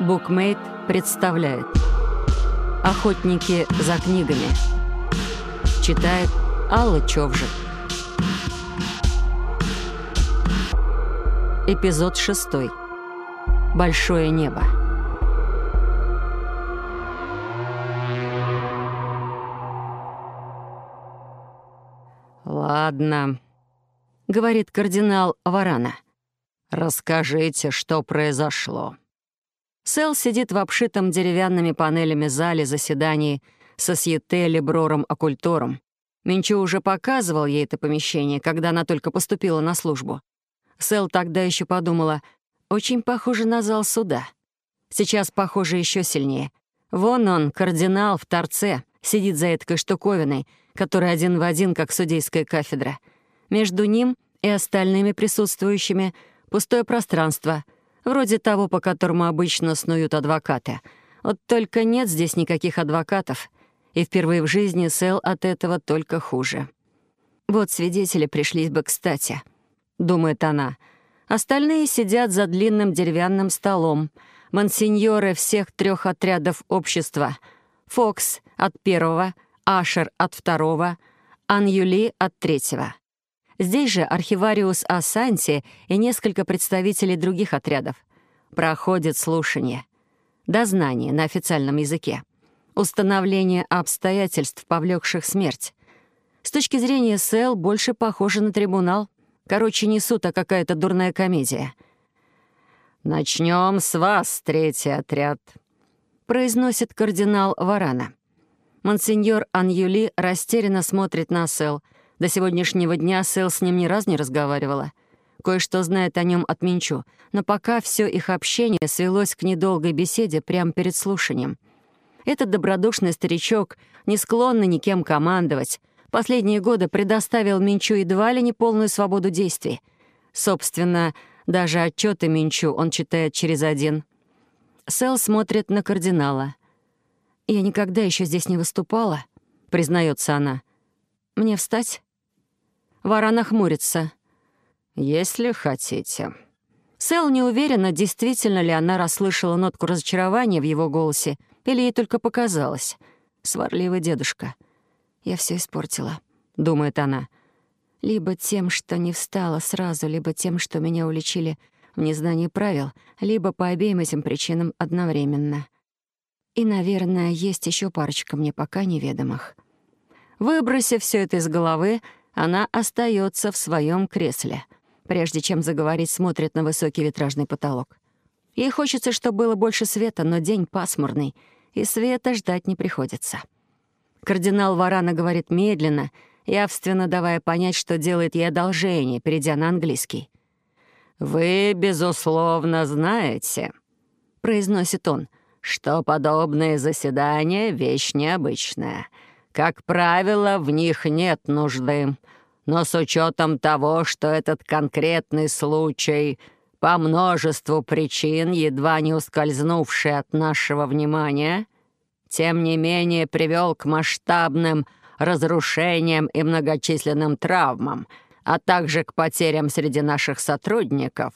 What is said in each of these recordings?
Букмейт представляет «Охотники за книгами». Читает Алла Човжик. Эпизод шестой. Большое небо. «Ладно», — говорит кардинал Варана. «Расскажите, что произошло». Сэл сидит в обшитом деревянными панелями зале заседаний со Сьетели Брором Оккультором. Минчу уже показывал ей это помещение, когда она только поступила на службу. Сэл тогда еще подумала, очень похоже на зал суда. Сейчас похоже еще сильнее. Вон он, кардинал в торце, сидит за этой штуковиной, которая один в один, как судейская кафедра. Между ним и остальными присутствующими пустое пространство — Вроде того, по которому обычно снуют адвокаты. Вот только нет здесь никаких адвокатов. И впервые в жизни Сэл от этого только хуже. Вот свидетели пришлись бы кстати, думает она. Остальные сидят за длинным деревянным столом. Монсеньоры всех трех отрядов общества. Фокс от первого, Ашер от второго, Анюли от третьего. Здесь же архивариус Асанти и несколько представителей других отрядов. Проходит слушание. Дознание на официальном языке. Установление обстоятельств, повлекших смерть. С точки зрения СЭЛ больше похоже на трибунал. Короче, не суд, а какая-то дурная комедия. «Начнем с вас, третий отряд», — произносит кардинал Варана. Монсеньор Аньюли растерянно смотрит на Сэл — до сегодняшнего дня Сэл с ним ни разу не разговаривала. Кое-что знает о нем от Минчу, но пока все их общение свелось к недолгой беседе прямо перед слушанием. Этот добродушный старичок, не склонный никем командовать, последние годы предоставил Минчу едва ли не полную свободу действий. Собственно, даже отчеты Минчу он читает через один. Сэл смотрит на кардинала. «Я никогда еще здесь не выступала», — признается она. «Мне встать?» Вара нахмурится. «Если хотите». Сэл не уверена, действительно ли она расслышала нотку разочарования в его голосе, или ей только показалось. Сварливый дедушка. «Я все испортила», — думает она. «Либо тем, что не встала сразу, либо тем, что меня уличили в незнании правил, либо по обеим этим причинам одновременно. И, наверное, есть еще парочка мне пока неведомых». Выбросив все это из головы, она остается в своем кресле. Прежде чем заговорить, смотрит на высокий витражный потолок. Ей хочется, чтобы было больше света, но день пасмурный, и света ждать не приходится. Кардинал Варана говорит медленно, явственно давая понять, что делает ей одолжение, перейдя на английский. «Вы, безусловно, знаете», — произносит он, «что подобное заседание — вещь необычная — как правило, в них нет нужды. Но с учетом того, что этот конкретный случай по множеству причин, едва не ускользнувший от нашего внимания, тем не менее привел к масштабным разрушениям и многочисленным травмам, а также к потерям среди наших сотрудников,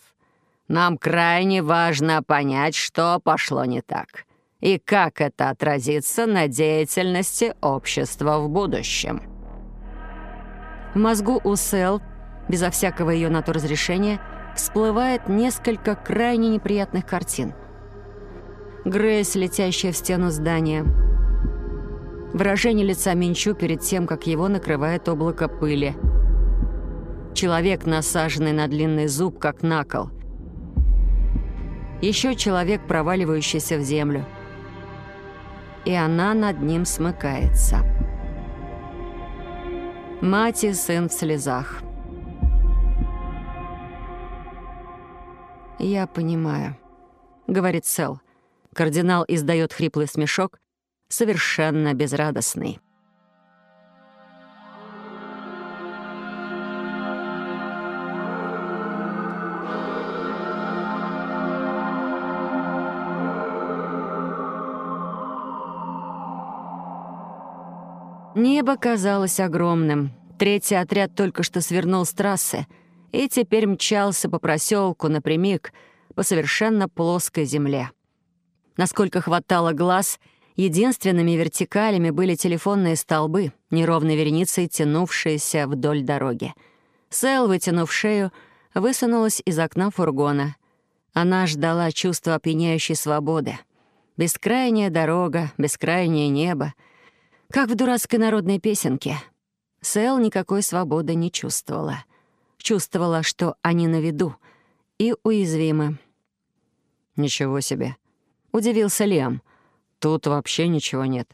нам крайне важно понять, что пошло не так — и как это отразится на деятельности общества в будущем. В мозгу у Сэл, безо всякого ее на то разрешения, всплывает несколько крайне неприятных картин. Грейс, летящая в стену здания. Выражение лица Минчу перед тем, как его накрывает облако пыли. Человек, насаженный на длинный зуб, как на кол. Еще человек, проваливающийся в землю и она над ним смыкается. Мать и сын в слезах. «Я понимаю», — говорит Сэл. Кардинал издает хриплый смешок, совершенно безрадостный. Небо казалось огромным. Третий отряд только что свернул с трассы и теперь мчался по проселку напрямик по совершенно плоской земле. Насколько хватало глаз, единственными вертикалями были телефонные столбы, неровной вереницей тянувшиеся вдоль дороги. Сэл, вытянув шею, высунулась из окна фургона. Она ждала чувства опьяняющей свободы. Бескрайняя дорога, бескрайнее небо. Как в дурацкой народной песенке. Сэл никакой свободы не чувствовала. Чувствовала, что они на виду и уязвимы. «Ничего себе», — удивился Лиам. «Тут вообще ничего нет».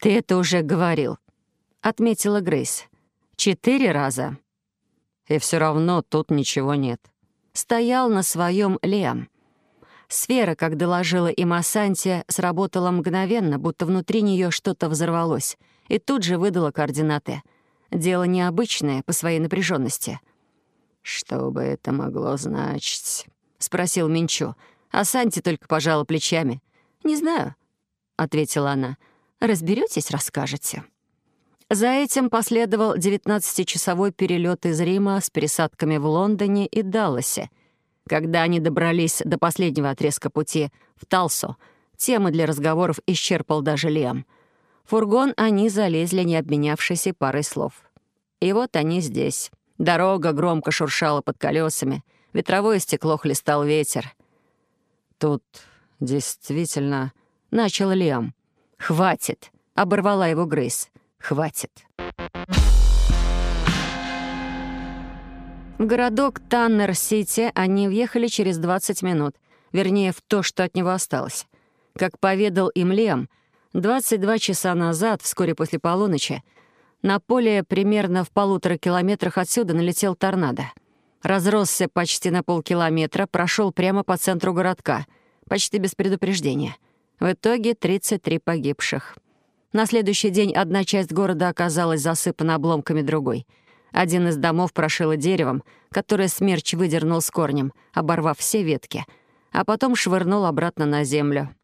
«Ты это уже говорил», — отметила Грейс. «Четыре раза». «И все равно тут ничего нет». Стоял на своем Лиам. Сфера, как доложила им Асантия, сработала мгновенно, будто внутри нее что-то взорвалось, и тут же выдала координаты. Дело необычное по своей напряженности. «Что бы это могло значить?» — спросил Минчо. А Санти только пожала плечами. «Не знаю», — ответила она. Разберетесь, расскажете». За этим последовал 19-часовой перелет из Рима с пересадками в Лондоне и Далласе. Когда они добрались до последнего отрезка пути в Талсу, темы для разговоров исчерпал даже Лиам. В фургон они залезли, не обменявшись и парой слов. И вот они здесь. Дорога громко шуршала под колесами, ветровое стекло хлестал ветер. «Тут действительно...» — начал Лиам. «Хватит!» — оборвала его Грейс. «Хватит!» В городок Таннер-Сити они въехали через 20 минут, вернее, в то, что от него осталось. Как поведал им Лем, 22 часа назад, вскоре после полуночи, на поле примерно в полутора километрах отсюда налетел торнадо. Разросся почти на полкилометра, прошел прямо по центру городка, почти без предупреждения. В итоге 33 погибших. На следующий день одна часть города оказалась засыпана обломками другой. Один из домов прошило деревом, которое смерч выдернул с корнем, оборвав все ветки, а потом швырнул обратно на землю.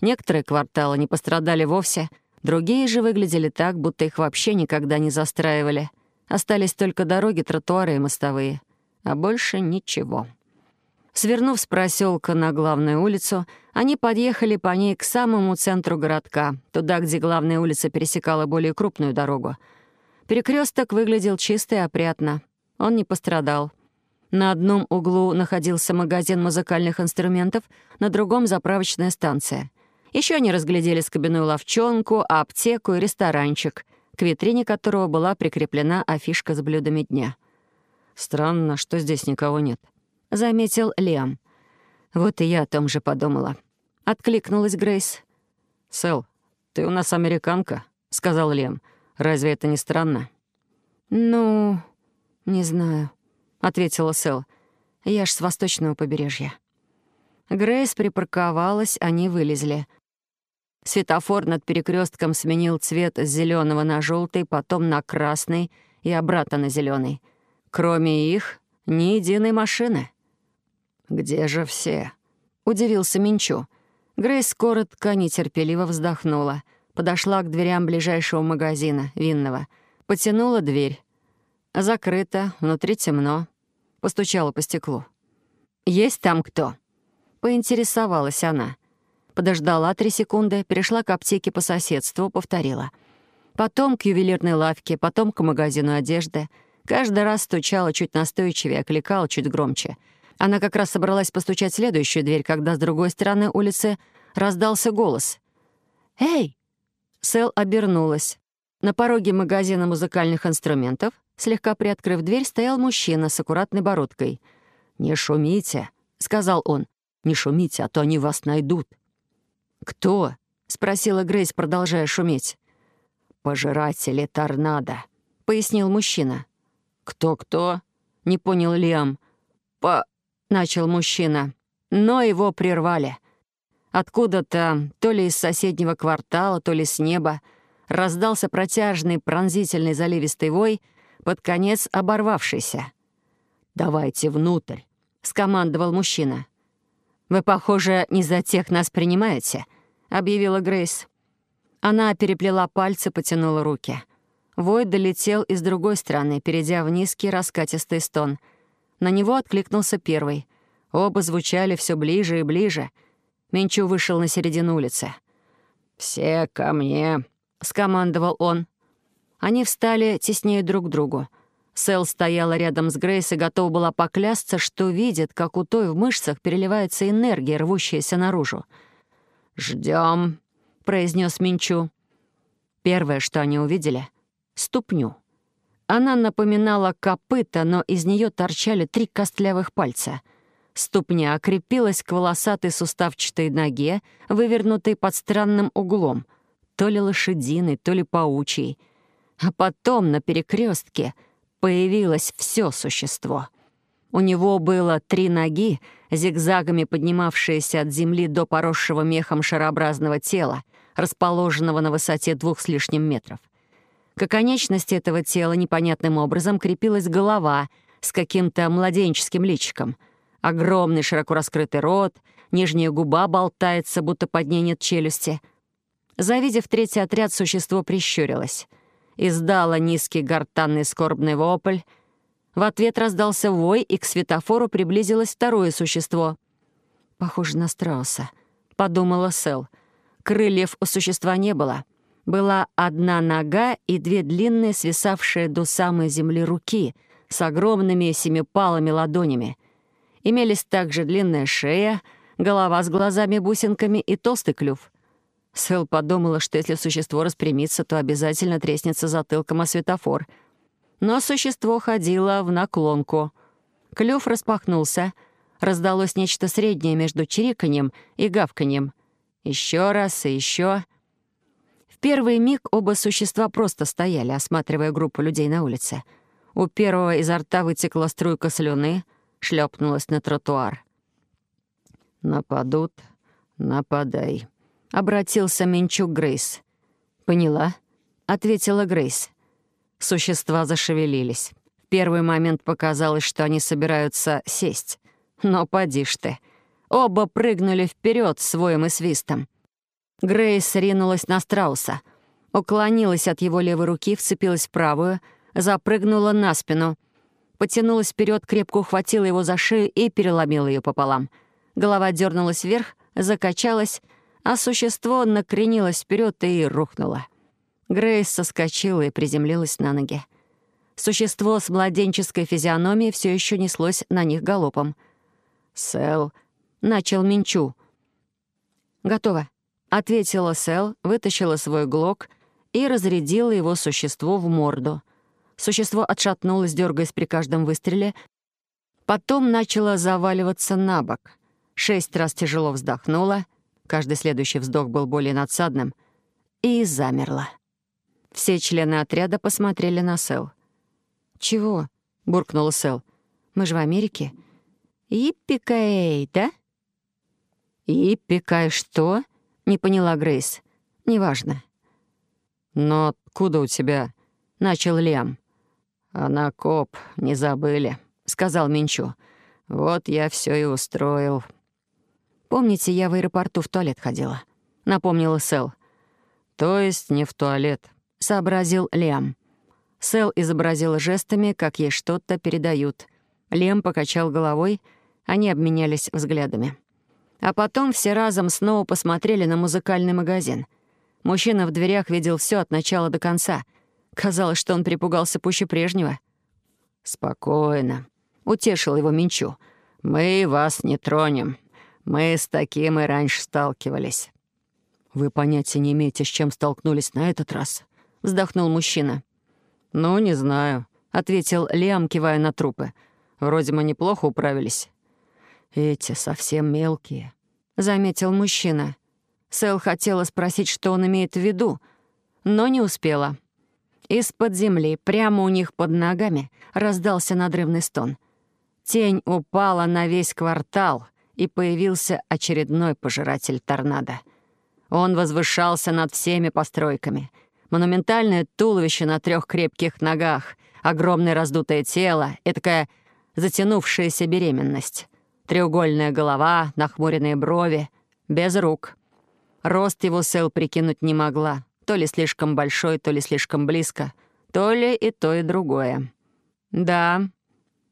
Некоторые кварталы не пострадали вовсе — Другие же выглядели так, будто их вообще никогда не застраивали. Остались только дороги, тротуары и мостовые. А больше ничего. Свернув с проселка на главную улицу, они подъехали по ней к самому центру городка, туда, где главная улица пересекала более крупную дорогу. Перекресток выглядел чисто и опрятно. Он не пострадал. На одном углу находился магазин музыкальных инструментов, на другом — заправочная станция — еще они разглядели скобяную ловчонку, аптеку и ресторанчик, к витрине которого была прикреплена афишка с блюдами дня. «Странно, что здесь никого нет», — заметил Лиам. «Вот и я о том же подумала». Откликнулась Грейс. «Сэл, ты у нас американка», — сказал Лем. «Разве это не странно?» «Ну, не знаю», — ответила Сэл. «Я ж с восточного побережья». Грейс припарковалась, они вылезли. Светофор над перекрестком сменил цвет с зеленого на желтый, потом на красный и обратно на зеленый. Кроме их, ни единой машины. «Где же все?» — удивился Минчу. Грейс коротко, нетерпеливо вздохнула. Подошла к дверям ближайшего магазина, винного. Потянула дверь. Закрыто, внутри темно. Постучала по стеклу. «Есть там кто?» Поинтересовалась она. Подождала три секунды, перешла к аптеке по соседству, повторила. Потом к ювелирной лавке, потом к магазину одежды. Каждый раз стучала чуть настойчивее, окликала чуть громче. Она как раз собралась постучать в следующую дверь, когда с другой стороны улицы раздался голос. «Эй!» Сэл обернулась. На пороге магазина музыкальных инструментов, слегка приоткрыв дверь, стоял мужчина с аккуратной бородкой. «Не шумите», — сказал он. «Не шумите, а то они вас найдут». «Кто?» — спросила Грейс, продолжая шуметь. «Пожиратели торнадо», — пояснил мужчина. «Кто-кто?» — не понял Лиам. «По...» — начал мужчина. Но его прервали. Откуда-то, то ли из соседнего квартала, то ли с неба, раздался протяжный, пронзительный заливистый вой, под конец оборвавшийся. «Давайте внутрь», — скомандовал мужчина. «Вы, похоже, не за тех нас принимаете», — объявила Грейс. Она переплела пальцы, потянула руки. Вой долетел из другой стороны, перейдя в низкий раскатистый стон. На него откликнулся первый. Оба звучали все ближе и ближе. Менчу вышел на середину улицы. «Все ко мне», — скомандовал он. Они встали теснее друг к другу. Сэл стояла рядом с Грейс и готова была поклясться, что видит, как у той в мышцах переливается энергия, рвущаяся наружу. «Ждем», — произнес Минчу. Первое, что они увидели — ступню. Она напоминала копыта, но из нее торчали три костлявых пальца. Ступня окрепилась к волосатой суставчатой ноге, вывернутой под странным углом, то ли лошадиной, то ли паучьей. А потом на перекрестке появилось все существо. У него было три ноги, зигзагами поднимавшиеся от земли до поросшего мехом шарообразного тела, расположенного на высоте двух с лишним метров. К оконечности этого тела непонятным образом крепилась голова с каким-то младенческим личиком. Огромный широко раскрытый рот, нижняя губа болтается, будто под ней нет челюсти. Завидев третий отряд, существо прищурилось. Издало низкий гортанный скорбный вопль. В ответ раздался вой, и к светофору приблизилось второе существо. «Похоже на страуса», — подумала Сэл. Крыльев у существа не было — была одна нога и две длинные, свисавшие до самой земли руки с огромными семипалыми ладонями. Имелись также длинная шея, голова с глазами-бусинками и толстый клюв. Сэл подумала, что если существо распрямится, то обязательно треснется затылком о светофор. Но существо ходило в наклонку. Клюв распахнулся. Раздалось нечто среднее между чириканьем и гавканьем. Еще раз и еще первый миг оба существа просто стояли, осматривая группу людей на улице. У первого изо рта вытекла струйка слюны, шлепнулась на тротуар. «Нападут, нападай», — обратился Минчук Грейс. «Поняла», — ответила Грейс. Существа зашевелились. В первый момент показалось, что они собираются сесть. Но поди ж ты. Оба прыгнули вперед с воем и свистом. Грейс ринулась на страуса. Уклонилась от его левой руки, вцепилась в правую, запрыгнула на спину. Потянулась вперед, крепко ухватила его за шею и переломила ее пополам. Голова дернулась вверх, закачалась, а существо накренилось вперед и рухнуло. Грейс соскочила и приземлилась на ноги. Существо с младенческой физиономией все еще неслось на них галопом. «Сэл», — начал Минчу. «Готово», Ответила Сэл, вытащила свой глок и разрядила его существо в морду. Существо отшатнулось, дергаясь при каждом выстреле, потом начало заваливаться на бок. Шесть раз тяжело вздохнула, каждый следующий вздох был более надсадным, и замерла. Все члены отряда посмотрели на Сэл. «Чего?» — буркнула Сэл. «Мы же в Америке». «Иппикай, да?» «Иппикай что?» — не поняла Грейс. «Неважно». «Но откуда у тебя?» — начал Лем. «Она коп, не забыли», — сказал Минчу. «Вот я все и устроил». «Помните, я в аэропорту в туалет ходила?» — напомнила Сэл. «То есть не в туалет», — сообразил Лем. Сэл изобразила жестами, как ей что-то передают. Лем покачал головой, они обменялись взглядами. А потом все разом снова посмотрели на музыкальный магазин. Мужчина в дверях видел все от начала до конца. Казалось, что он припугался пуще прежнего. «Спокойно», — утешил его Минчу. «Мы вас не тронем. Мы с таким и раньше сталкивались». «Вы понятия не имеете, с чем столкнулись на этот раз», — вздохнул мужчина. «Ну, не знаю», — ответил Лиам, кивая на трупы. «Вроде мы неплохо управились». «Эти совсем мелкие», — заметил мужчина. Сэл хотела спросить, что он имеет в виду, но не успела. Из-под земли, прямо у них под ногами, раздался надрывный стон. Тень упала на весь квартал, и появился очередной пожиратель торнадо. Он возвышался над всеми постройками. Монументальное туловище на трех крепких ногах, огромное раздутое тело и такая затянувшаяся беременность. Треугольная голова, нахмуренные брови, без рук. Рост его Сэл прикинуть не могла. То ли слишком большой, то ли слишком близко. То ли и то, и другое. Да,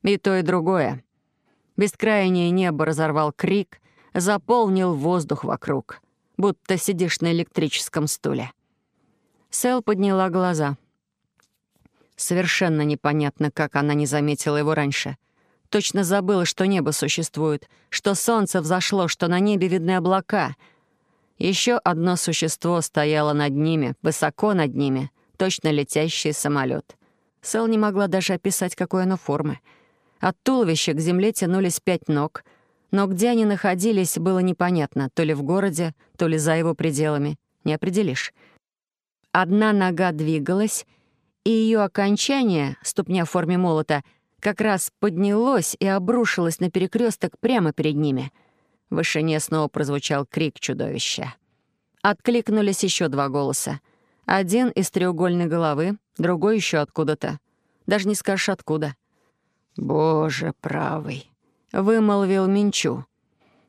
и то, и другое. Бескрайнее небо разорвал крик, заполнил воздух вокруг, будто сидишь на электрическом стуле. Сэл подняла глаза. Совершенно непонятно, как она не заметила его раньше. Точно забыла, что небо существует, что солнце взошло, что на небе видны облака. Еще одно существо стояло над ними, высоко над ними, точно летящий самолет. Сэл не могла даже описать, какой оно формы. От туловища к земле тянулись пять ног, но где они находились, было непонятно, то ли в городе, то ли за его пределами. Не определишь. Одна нога двигалась, и ее окончание, ступня в форме молота, как раз поднялось и обрушилось на перекресток прямо перед ними. В вышине снова прозвучал крик чудовища. Откликнулись еще два голоса. Один из треугольной головы, другой еще откуда-то. Даже не скажешь, откуда. «Боже правый!» — вымолвил Минчу.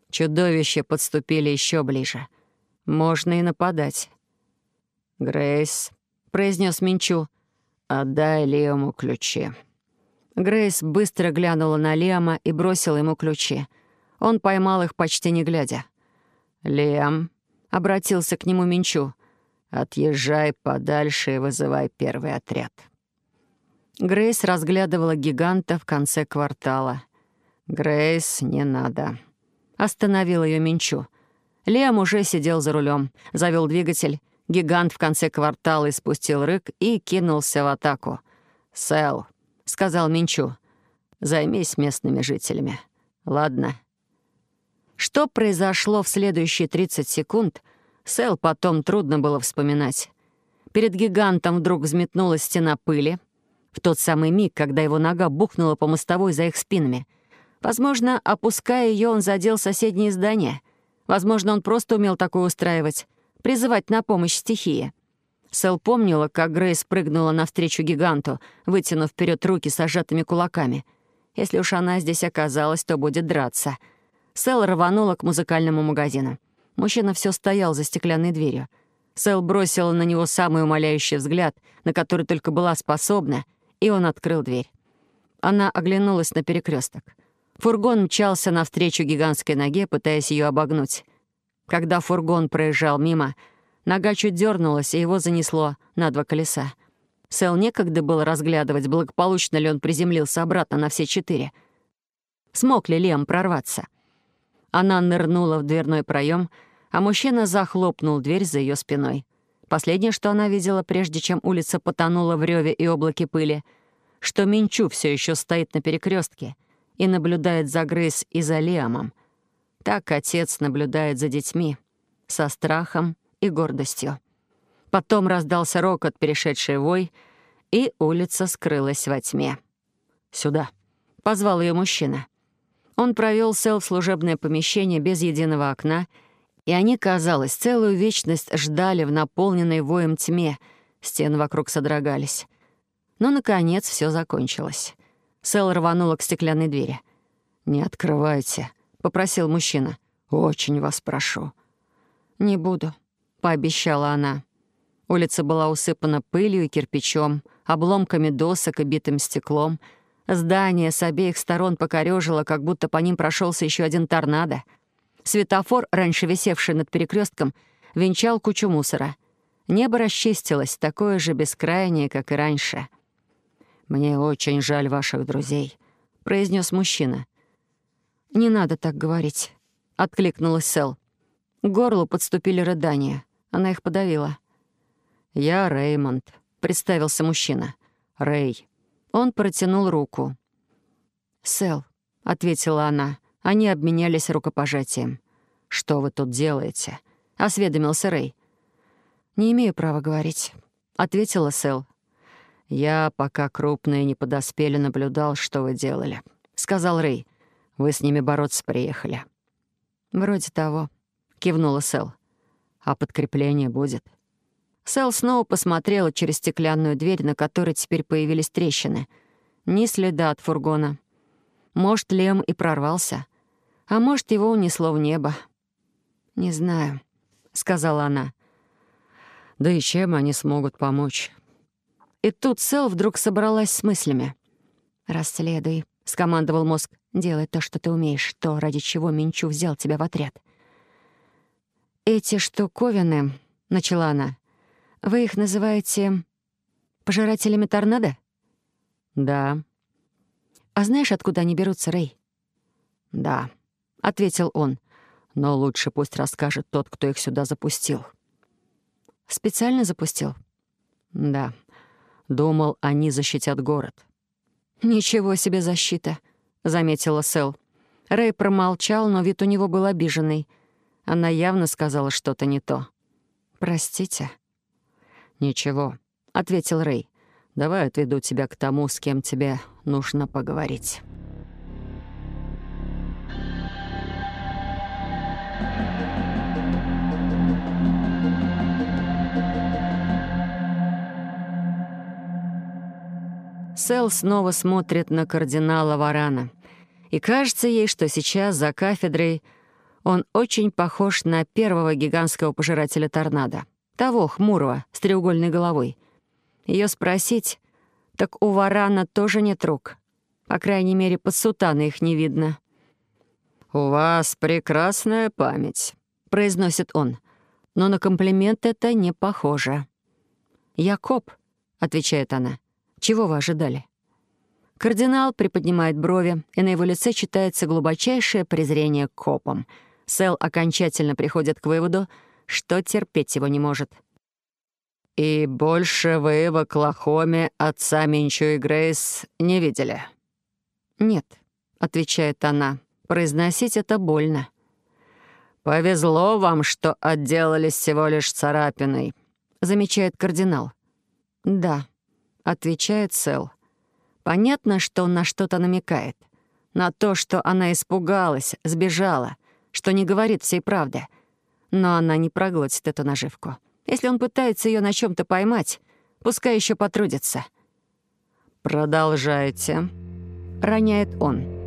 Чудовища подступили еще ближе. Можно и нападать. «Грейс», — произнес Минчу, — «отдай Лиаму ключи». Грейс быстро глянула на Лиама и бросила ему ключи. Он поймал их почти не глядя. «Лиам», — обратился к нему Минчу, — «отъезжай подальше и вызывай первый отряд». Грейс разглядывала гиганта в конце квартала. «Грейс, не надо». Остановил ее Минчу. Лиам уже сидел за рулем, завел двигатель. Гигант в конце квартала испустил рык и кинулся в атаку. «Сэл», — сказал Минчу, — «займись местными жителями. Ладно». Что произошло в следующие 30 секунд, Сэл потом трудно было вспоминать. Перед гигантом вдруг взметнулась стена пыли — в тот самый миг, когда его нога бухнула по мостовой за их спинами. Возможно, опуская ее, он задел соседние здания. Возможно, он просто умел такое устраивать, призывать на помощь стихии. Сэл помнила, как Грейс прыгнула навстречу гиганту, вытянув вперед руки с сжатыми кулаками. Если уж она здесь оказалась, то будет драться. Сэл рванула к музыкальному магазину. Мужчина все стоял за стеклянной дверью. Сэл бросила на него самый умоляющий взгляд, на который только была способна — и он открыл дверь. Она оглянулась на перекресток. Фургон мчался навстречу гигантской ноге, пытаясь ее обогнуть. Когда фургон проезжал мимо, нога чуть дернулась, и его занесло на два колеса. Сэл некогда было разглядывать, благополучно ли он приземлился обратно на все четыре. Смог ли Лем прорваться? Она нырнула в дверной проем, а мужчина захлопнул дверь за ее спиной. Последнее, что она видела, прежде чем улица потонула в реве и облаке пыли, что Минчу все еще стоит на перекрестке и наблюдает за Грейс и за Лиамом. Так отец наблюдает за детьми, со страхом и гордостью. Потом раздался рокот, перешедший вой, и улица скрылась во тьме. «Сюда», — позвал ее мужчина. Он провел Сэл в служебное помещение без единого окна — и они, казалось, целую вечность ждали в наполненной воем тьме. Стены вокруг содрогались. Но, наконец, все закончилось. Сэл рванула к стеклянной двери. «Не открывайте», — попросил мужчина. «Очень вас прошу». «Не буду», — пообещала она. Улица была усыпана пылью и кирпичом, обломками досок и битым стеклом. Здание с обеих сторон покорежило, как будто по ним прошелся еще один торнадо — Светофор, раньше висевший над перекрестком, венчал кучу мусора. Небо расчистилось, такое же бескрайнее, как и раньше. «Мне очень жаль ваших друзей», — произнес мужчина. «Не надо так говорить», — откликнулась Сэл. К горлу подступили рыдания. Она их подавила. «Я Реймонд», — представился мужчина. «Рэй». Он протянул руку. «Сэл», — ответила она. Они обменялись рукопожатием. «Что вы тут делаете?» — осведомился Рэй. «Не имею права говорить», — ответила Сэл. «Я, пока крупные не подоспели, наблюдал, что вы делали», — сказал Рэй. «Вы с ними бороться приехали». «Вроде того», — кивнула Сэл. «А подкрепление будет?» Сэл снова посмотрела через стеклянную дверь, на которой теперь появились трещины. Ни следа от фургона. Может, Лем и прорвался. А может, его унесло в небо. «Не знаю», — сказала она. «Да и чем они смогут помочь?» И тут Сэл вдруг собралась с мыслями. «Расследуй», — скомандовал мозг. Делай то, что ты умеешь, то, ради чего Минчу взял тебя в отряд. «Эти штуковины», — начала она, — «вы их называете пожирателями торнадо?» «Да». «А знаешь, откуда они берутся, Рэй?» «Да», — ответил он. «Но лучше пусть расскажет тот, кто их сюда запустил». «Специально запустил?» «Да. Думал, они защитят город». «Ничего себе защита», — заметила Сэл. Рэй промолчал, но вид у него был обиженный. Она явно сказала что-то не то. «Простите». «Ничего», — ответил Рэй. «Давай отведу тебя к тому, с кем тебе нужно поговорить». Сэл снова смотрит на кардинала Варана. И кажется ей, что сейчас за кафедрой он очень похож на первого гигантского пожирателя торнадо. Того, хмурого, с треугольной головой. Ее спросить, так у Варана тоже нет рук. По крайней мере, под сутаной их не видно. «У вас прекрасная память», — произносит он. Но на комплимент это не похоже. «Я коп», — отвечает она. Чего вы ожидали?» Кардинал приподнимает брови, и на его лице читается глубочайшее презрение к копам. Сэл окончательно приходит к выводу, что терпеть его не может. «И больше вы в Оклахоме отца Минчу и Грейс не видели?» «Нет», — отвечает она, — «произносить это больно». «Повезло вам, что отделались всего лишь царапиной», — замечает кардинал. «Да», — отвечает Сэл. Понятно, что он на что-то намекает. На то, что она испугалась, сбежала, что не говорит всей правды. Но она не проглотит эту наживку. Если он пытается ее на чем то поймать, пускай еще потрудится. «Продолжайте», — роняет он.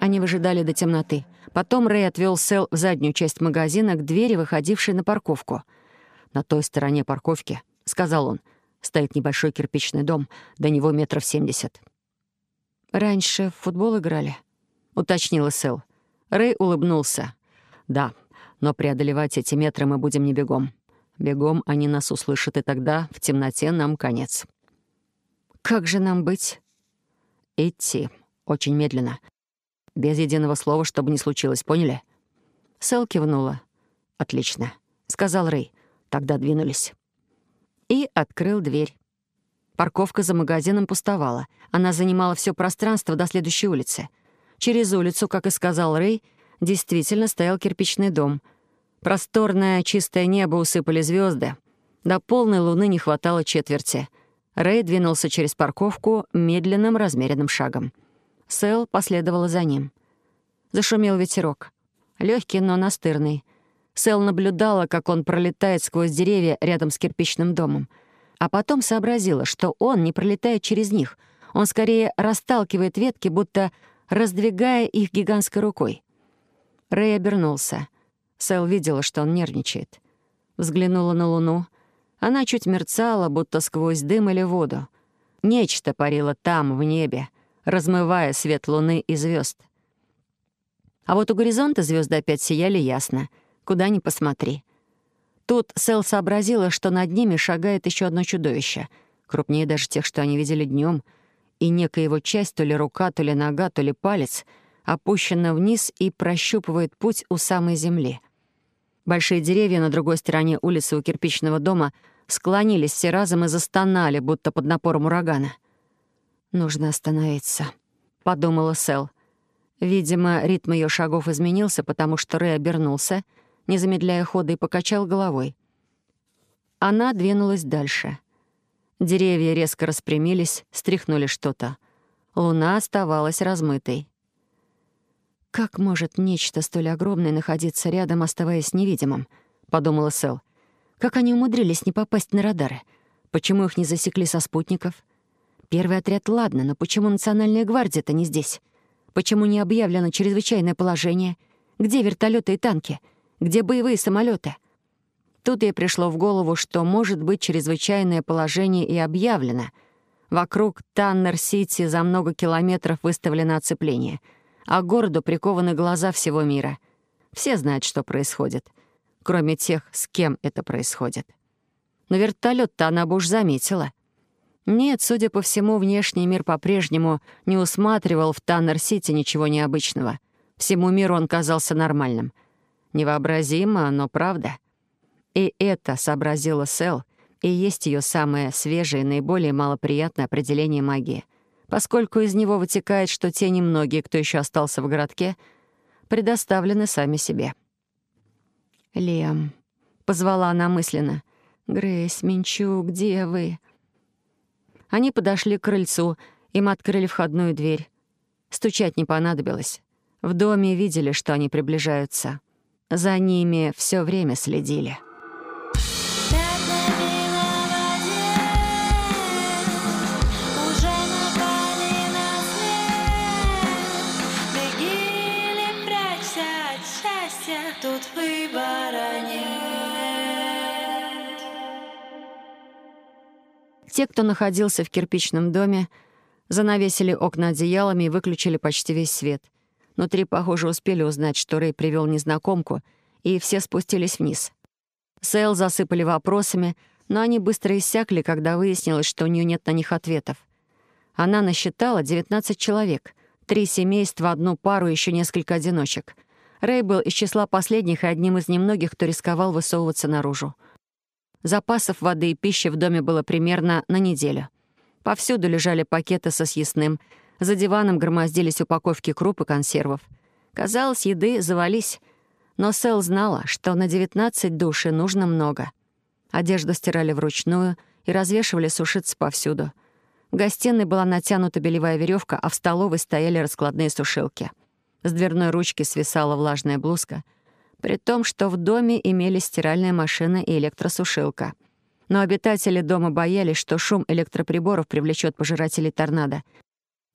Они выжидали до темноты. Потом Рэй отвел Сэл в заднюю часть магазина к двери, выходившей на парковку. «На той стороне парковки», — сказал он, — «стоит небольшой кирпичный дом, до него метров семьдесят». «Раньше в футбол играли?» — уточнила Сэл. Рэй улыбнулся. «Да, но преодолевать эти метры мы будем не бегом. Бегом они нас услышат, и тогда в темноте нам конец». «Как же нам быть?» «Идти. Очень медленно. Без единого слова, чтобы не случилось, поняли?» Сэл кивнула. «Отлично», — сказал Рэй. «Тогда двинулись». И открыл дверь. Парковка за магазином пустовала. Она занимала все пространство до следующей улицы. Через улицу, как и сказал Рэй, действительно стоял кирпичный дом. Просторное чистое небо усыпали звезды. До полной луны не хватало четверти. Рэй двинулся через парковку медленным размеренным шагом. Сэл последовала за ним. Зашумел ветерок. легкий, но настырный. Сэл наблюдала, как он пролетает сквозь деревья рядом с кирпичным домом. А потом сообразила, что он не пролетает через них. Он скорее расталкивает ветки, будто раздвигая их гигантской рукой. Рэй обернулся. Сэл видела, что он нервничает. Взглянула на луну. Она чуть мерцала, будто сквозь дым или воду. Нечто парило там, в небе — размывая свет луны и звезд. А вот у горизонта звезды опять сияли ясно. Куда ни посмотри. Тут Сэл сообразила, что над ними шагает еще одно чудовище, крупнее даже тех, что они видели днем, и некая его часть, то ли рука, то ли нога, то ли палец, опущена вниз и прощупывает путь у самой земли. Большие деревья на другой стороне улицы у кирпичного дома склонились все разом и застонали, будто под напором урагана — «Нужно остановиться», — подумала Сэл. Видимо, ритм ее шагов изменился, потому что Рэй обернулся, не замедляя хода, и покачал головой. Она двинулась дальше. Деревья резко распрямились, стряхнули что-то. Луна оставалась размытой. «Как может нечто столь огромное находиться рядом, оставаясь невидимым?» — подумала Сэл. «Как они умудрились не попасть на радары? Почему их не засекли со спутников?» Первый отряд, ладно, но почему Национальная гвардия-то не здесь? Почему не объявлено чрезвычайное положение? Где вертолеты и танки? Где боевые самолеты? Тут ей пришло в голову, что, может быть, чрезвычайное положение и объявлено. Вокруг Таннер-Сити за много километров выставлено оцепление, а городу прикованы глаза всего мира. Все знают, что происходит, кроме тех, с кем это происходит. Но вертолет-то она бы уж заметила. Нет, судя по всему, внешний мир по-прежнему не усматривал в Таннер-Сити ничего необычного. Всему миру он казался нормальным. Невообразимо, но правда — и это, сообразила Сэл, и есть ее самое свежее и наиболее малоприятное определение магии, поскольку из него вытекает, что те немногие, кто еще остался в городке, предоставлены сами себе. «Лем», — позвала она мысленно, — «Грейс, Минчу, где вы?» Они подошли к крыльцу, им открыли входную дверь. Стучать не понадобилось. В доме видели, что они приближаются. За ними все время следили. Те, кто находился в кирпичном доме, занавесили окна одеялами и выключили почти весь свет. Внутри, похоже, успели узнать, что Рэй привел незнакомку, и все спустились вниз. Сейл засыпали вопросами, но они быстро иссякли, когда выяснилось, что у нее нет на них ответов. Она насчитала 19 человек, три семейства, одну пару и еще несколько одиночек. Рэй был из числа последних и одним из немногих, кто рисковал высовываться наружу. Запасов воды и пищи в доме было примерно на неделю. Повсюду лежали пакеты со съестным. За диваном громоздились упаковки круп и консервов. Казалось, еды завались. Но Сэл знала, что на 19 души нужно много. Одежду стирали вручную и развешивали сушиться повсюду. В гостиной была натянута белевая веревка, а в столовой стояли раскладные сушилки. С дверной ручки свисала влажная блузка — при том, что в доме имелись стиральная машина и электросушилка. Но обитатели дома боялись, что шум электроприборов привлечет пожирателей торнадо.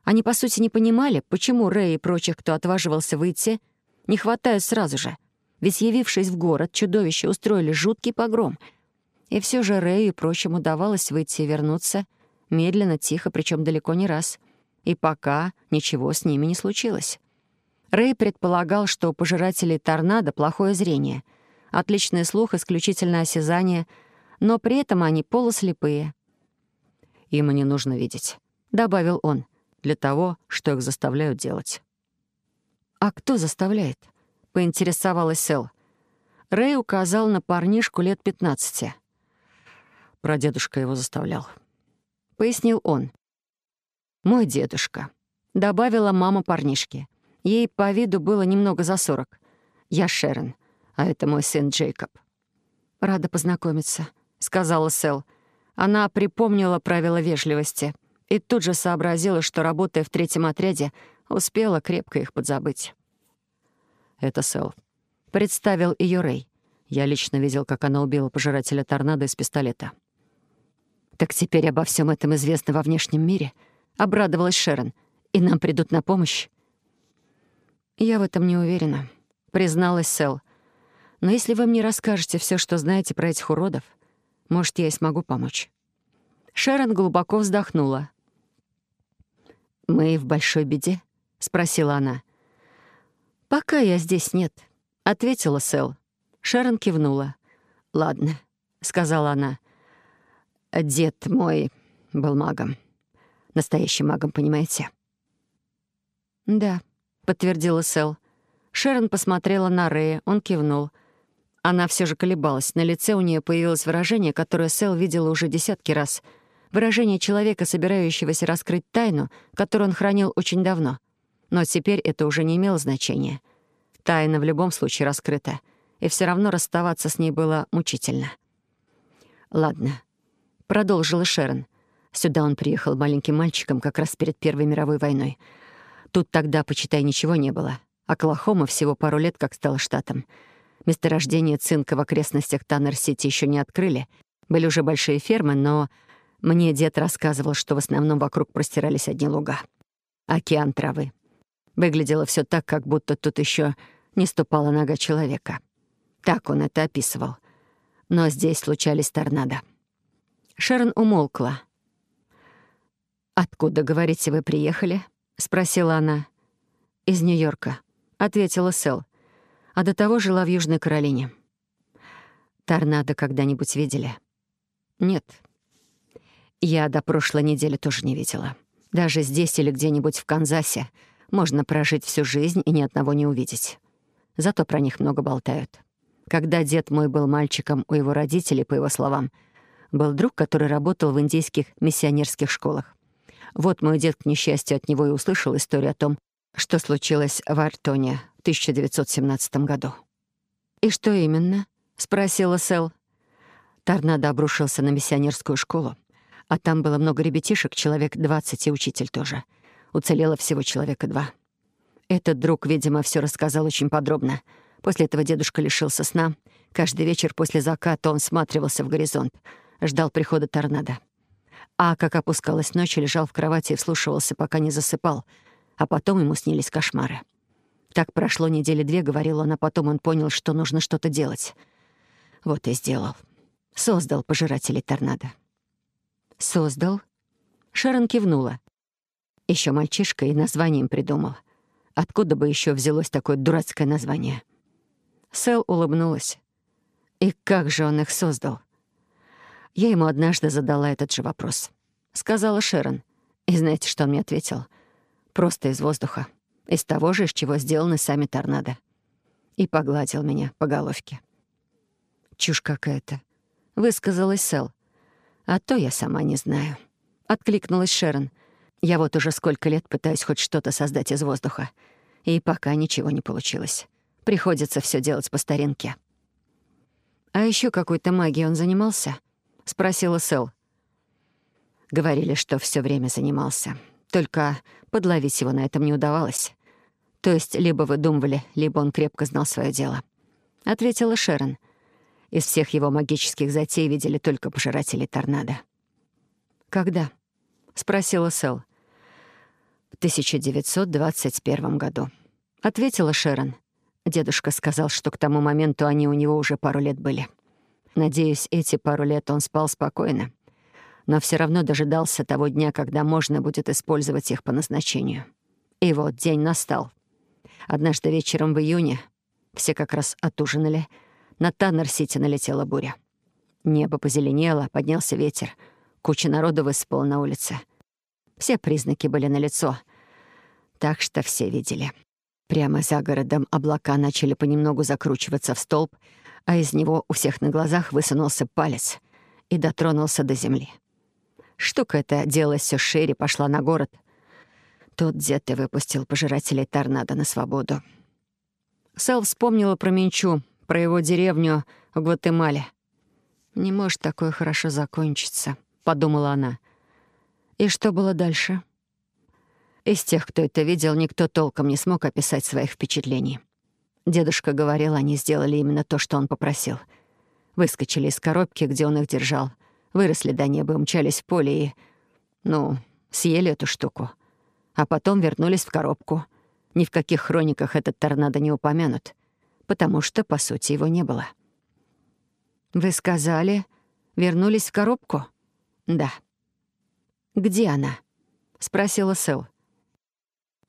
Они, по сути, не понимали, почему Рэй и прочих, кто отваживался выйти, не хватают сразу же. Ведь, явившись в город, чудовища устроили жуткий погром. И все же Рэю и прочим удавалось выйти и вернуться медленно, тихо, причем далеко не раз. И пока ничего с ними не случилось. Рэй предполагал, что у пожирателей торнадо плохое зрение, отличный слух, исключительное осязание, но при этом они полуслепые. «Им не нужно видеть», — добавил он, «для того, что их заставляют делать». «А кто заставляет?» — поинтересовалась Сэл. Рэй указал на парнишку лет пятнадцати. Прадедушка его заставлял. Пояснил он. «Мой дедушка», — добавила мама парнишки. Ей по виду было немного за сорок. Я Шерон, а это мой сын Джейкоб. «Рада познакомиться», — сказала Сэл. Она припомнила правила вежливости и тут же сообразила, что, работая в третьем отряде, успела крепко их подзабыть. «Это Сэл», — представил ее Рэй. Я лично видел, как она убила пожирателя торнадо из пистолета. «Так теперь обо всем этом известно во внешнем мире», — обрадовалась Шерон. «И нам придут на помощь». «Я в этом не уверена», — призналась Сэл. «Но если вы мне расскажете все, что знаете про этих уродов, может, я и смогу помочь». Шерон глубоко вздохнула. «Мы в большой беде?» — спросила она. «Пока я здесь нет», — ответила Сэл. Шерон кивнула. «Ладно», — сказала она. «Дед мой был магом. Настоящим магом, понимаете?» «Да», — подтвердила Сэл. Шерон посмотрела на Рэя, он кивнул. Она все же колебалась. На лице у нее появилось выражение, которое Сэл видела уже десятки раз. Выражение человека, собирающегося раскрыть тайну, которую он хранил очень давно. Но теперь это уже не имело значения. Тайна в любом случае раскрыта, и все равно расставаться с ней было мучительно. «Ладно», — продолжила Шерон. Сюда он приехал маленьким мальчиком как раз перед Первой мировой войной — Тут тогда, почитай, ничего не было. Оклахома всего пару лет как стала штатом. Месторождение цинка в окрестностях Таннер-Сити еще не открыли. Были уже большие фермы, но мне дед рассказывал, что в основном вокруг простирались одни луга. Океан травы. Выглядело все так, как будто тут еще не ступала нога человека. Так он это описывал. Но здесь случались торнадо. Шерон умолкла. «Откуда, говорите, вы приехали?» — спросила она. «Из Нью-Йорка», — ответила Сэл. «А до того жила в Южной Каролине». «Торнадо когда-нибудь видели?» «Нет». «Я до прошлой недели тоже не видела. Даже здесь или где-нибудь в Канзасе можно прожить всю жизнь и ни одного не увидеть. Зато про них много болтают. Когда дед мой был мальчиком у его родителей, по его словам, был друг, который работал в индийских миссионерских школах. Вот мой дед, к несчастью, от него и услышал историю о том, что случилось в Артоне в 1917 году. «И что именно?» — спросила Сэл. Торнадо обрушился на миссионерскую школу, а там было много ребятишек, человек 20 и учитель тоже. Уцелело всего человека два. Этот друг, видимо, все рассказал очень подробно. После этого дедушка лишился сна. Каждый вечер после заката он всматривался в горизонт, ждал прихода торнадо. А как опускалась ночь, лежал в кровати и вслушивался, пока не засыпал. А потом ему снились кошмары. Так прошло недели две, говорил он, а потом он понял, что нужно что-то делать. Вот и сделал. Создал пожирателей торнадо. Создал? Шерон кивнула. Еще мальчишка и названием придумал. Откуда бы еще взялось такое дурацкое название? Сэл улыбнулась. И как же он их создал? Я ему однажды задала этот же вопрос. Сказала Шерон. И знаете, что он мне ответил? Просто из воздуха. Из того же, из чего сделаны сами торнадо. И погладил меня по головке. «Чушь какая-то», — высказалась Сэл. «А то я сама не знаю», — откликнулась Шерон. «Я вот уже сколько лет пытаюсь хоть что-то создать из воздуха, и пока ничего не получилось. Приходится все делать по старинке». «А еще какой-то магией он занимался?» — спросила Сэл. Говорили, что все время занимался. Только подловить его на этом не удавалось. То есть либо выдумывали, либо он крепко знал свое дело. Ответила Шерон. Из всех его магических затей видели только пожиратели торнадо. «Когда?» — спросила Сэл. «В 1921 году», — ответила Шерон. Дедушка сказал, что к тому моменту они у него уже пару лет были. Надеюсь, эти пару лет он спал спокойно, но все равно дожидался того дня, когда можно будет использовать их по назначению. И вот день настал. Однажды вечером в июне все как раз отужинали. На Таннер-Сити налетела буря. Небо позеленело, поднялся ветер. Куча народу высыпала на улице. Все признаки были налицо. Так что все видели. Прямо за городом облака начали понемногу закручиваться в столб, а из него у всех на глазах высунулся палец и дотронулся до земли. Штука эта делалась все шире, пошла на город. Тут дед и выпустил пожирателей торнадо на свободу. Сэл вспомнила про Минчу, про его деревню в Гватемале. «Не может такое хорошо закончиться», — подумала она. «И что было дальше?» Из тех, кто это видел, никто толком не смог описать своих впечатлений. Дедушка говорил, они сделали именно то, что он попросил. Выскочили из коробки, где он их держал, выросли до неба, умчались в поле и... Ну, съели эту штуку. А потом вернулись в коробку. Ни в каких хрониках этот торнадо не упомянут, потому что, по сути, его не было. «Вы сказали, вернулись в коробку?» «Да». «Где она?» — спросила Сэл.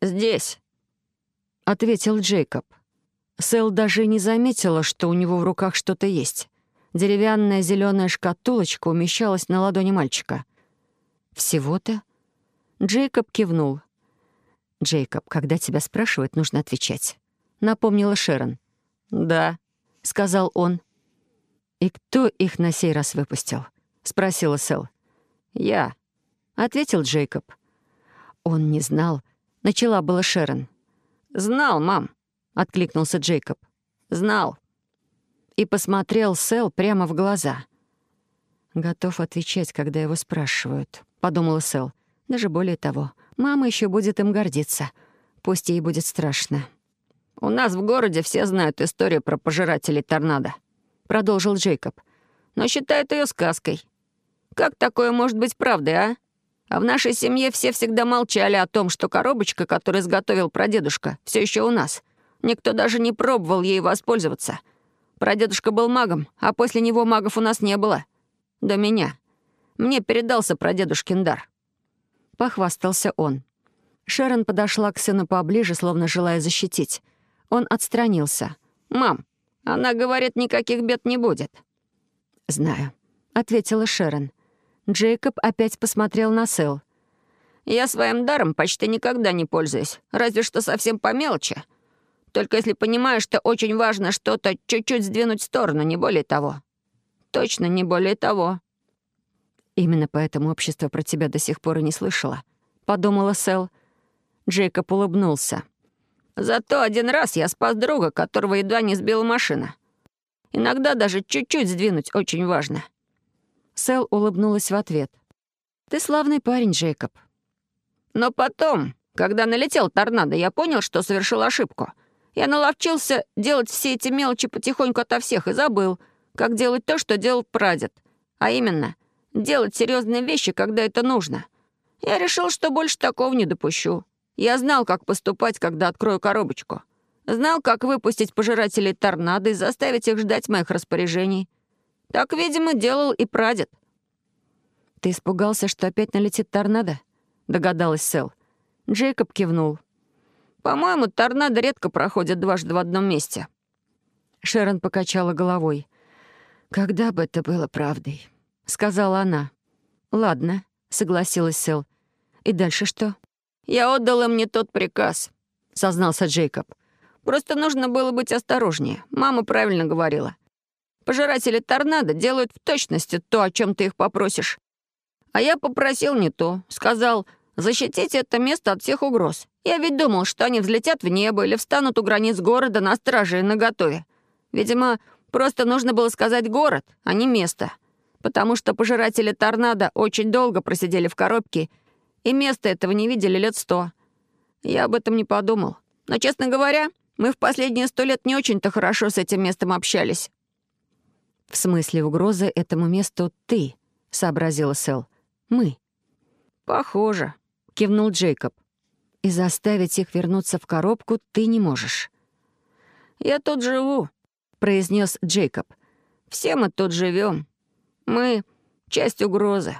«Здесь», — ответил Джейкоб. Сэл даже не заметила, что у него в руках что-то есть. Деревянная зеленая шкатулочка умещалась на ладони мальчика. «Всего-то?» Джейкоб кивнул. «Джейкоб, когда тебя спрашивают, нужно отвечать», — напомнила Шерон. «Да», — сказал он. «И кто их на сей раз выпустил?» — спросила Сэл. «Я», — ответил Джейкоб. Он не знал. Начала была Шерон. «Знал, мам», откликнулся Джейкоб. «Знал». И посмотрел Сэл прямо в глаза. «Готов отвечать, когда его спрашивают», — подумала Сэл. «Даже более того, мама еще будет им гордиться. Пусть ей будет страшно». «У нас в городе все знают историю про пожирателей торнадо», — продолжил Джейкоб. «Но считают ее сказкой. Как такое может быть правдой, а? А в нашей семье все всегда молчали о том, что коробочка, которую изготовил прадедушка, все еще у нас — Никто даже не пробовал ей воспользоваться. Прадедушка был магом, а после него магов у нас не было. До меня. Мне передался прадедушкин дар». Похвастался он. Шерон подошла к сыну поближе, словно желая защитить. Он отстранился. «Мам, она говорит, никаких бед не будет». «Знаю», — ответила Шерон. Джейкоб опять посмотрел на Сэл. «Я своим даром почти никогда не пользуюсь, разве что совсем по мелочи. Только если понимаешь, что очень важно что-то чуть-чуть сдвинуть в сторону, не более того. Точно не более того». «Именно поэтому общество про тебя до сих пор и не слышало», — подумала Сэл. Джейкоб улыбнулся. «Зато один раз я спас друга, которого едва не сбила машина. Иногда даже чуть-чуть сдвинуть очень важно». Сэл улыбнулась в ответ. «Ты славный парень, Джейкоб». «Но потом, когда налетел торнадо, я понял, что совершил ошибку. Я наловчился делать все эти мелочи потихоньку ото всех и забыл, как делать то, что делал прадед. А именно, делать серьезные вещи, когда это нужно. Я решил, что больше такого не допущу. Я знал, как поступать, когда открою коробочку. Знал, как выпустить пожирателей торнадо и заставить их ждать моих распоряжений. Так, видимо, делал и прадед. «Ты испугался, что опять налетит торнадо?» — догадалась Сэл. Джейкоб кивнул. «По-моему, торнадо редко проходят дважды в одном месте». Шерон покачала головой. «Когда бы это было правдой?» — сказала она. «Ладно», — согласилась Сэл. «И дальше что?» «Я отдал им не тот приказ», — сознался Джейкоб. «Просто нужно было быть осторожнее. Мама правильно говорила. Пожиратели торнадо делают в точности то, о чем ты их попросишь. А я попросил не то. Сказал, защитите это место от всех угроз. Я ведь думал, что они взлетят в небо или встанут у границ города на страже и наготове. Видимо, просто нужно было сказать «город», а не «место». Потому что пожиратели торнадо очень долго просидели в коробке, и места этого не видели лет сто. Я об этом не подумал. Но, честно говоря, мы в последние сто лет не очень-то хорошо с этим местом общались. «В смысле угрозы этому месту ты», — сообразила Сэл. «Мы». «Похоже», — кивнул Джейкоб. «И заставить их вернуться в коробку ты не можешь». «Я тут живу», — произнес Джейкоб. «Все мы тут живем. Мы — часть угрозы».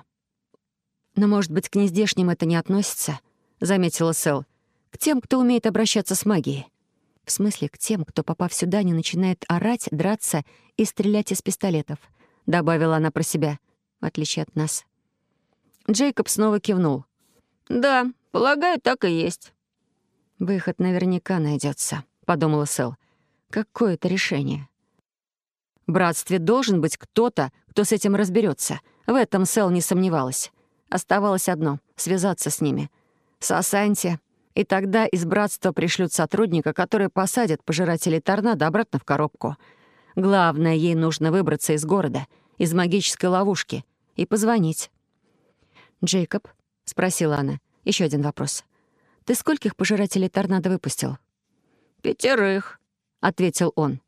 «Но, может быть, к нездешним это не относится?» — заметила Сэл. «К тем, кто умеет обращаться с магией». В смысле, к тем, кто, попав сюда, не начинает орать, драться и стрелять из пистолетов», — добавила она про себя, в отличие от нас. Джейкоб снова кивнул. «Да, полагаю, так и есть». «Выход наверняка найдется, подумала Сэл. «Какое-то решение». В братстве должен быть кто-то, кто с этим разберется. В этом Сэл не сомневалась. Оставалось одно — связаться с ними. С Асанти и тогда из братства пришлют сотрудника, который посадит пожирателей торнадо обратно в коробку. Главное, ей нужно выбраться из города, из магической ловушки, и позвонить. «Джейкоб?» — спросила она. Еще один вопрос. «Ты скольких пожирателей торнадо выпустил?» «Пятерых», — ответил он.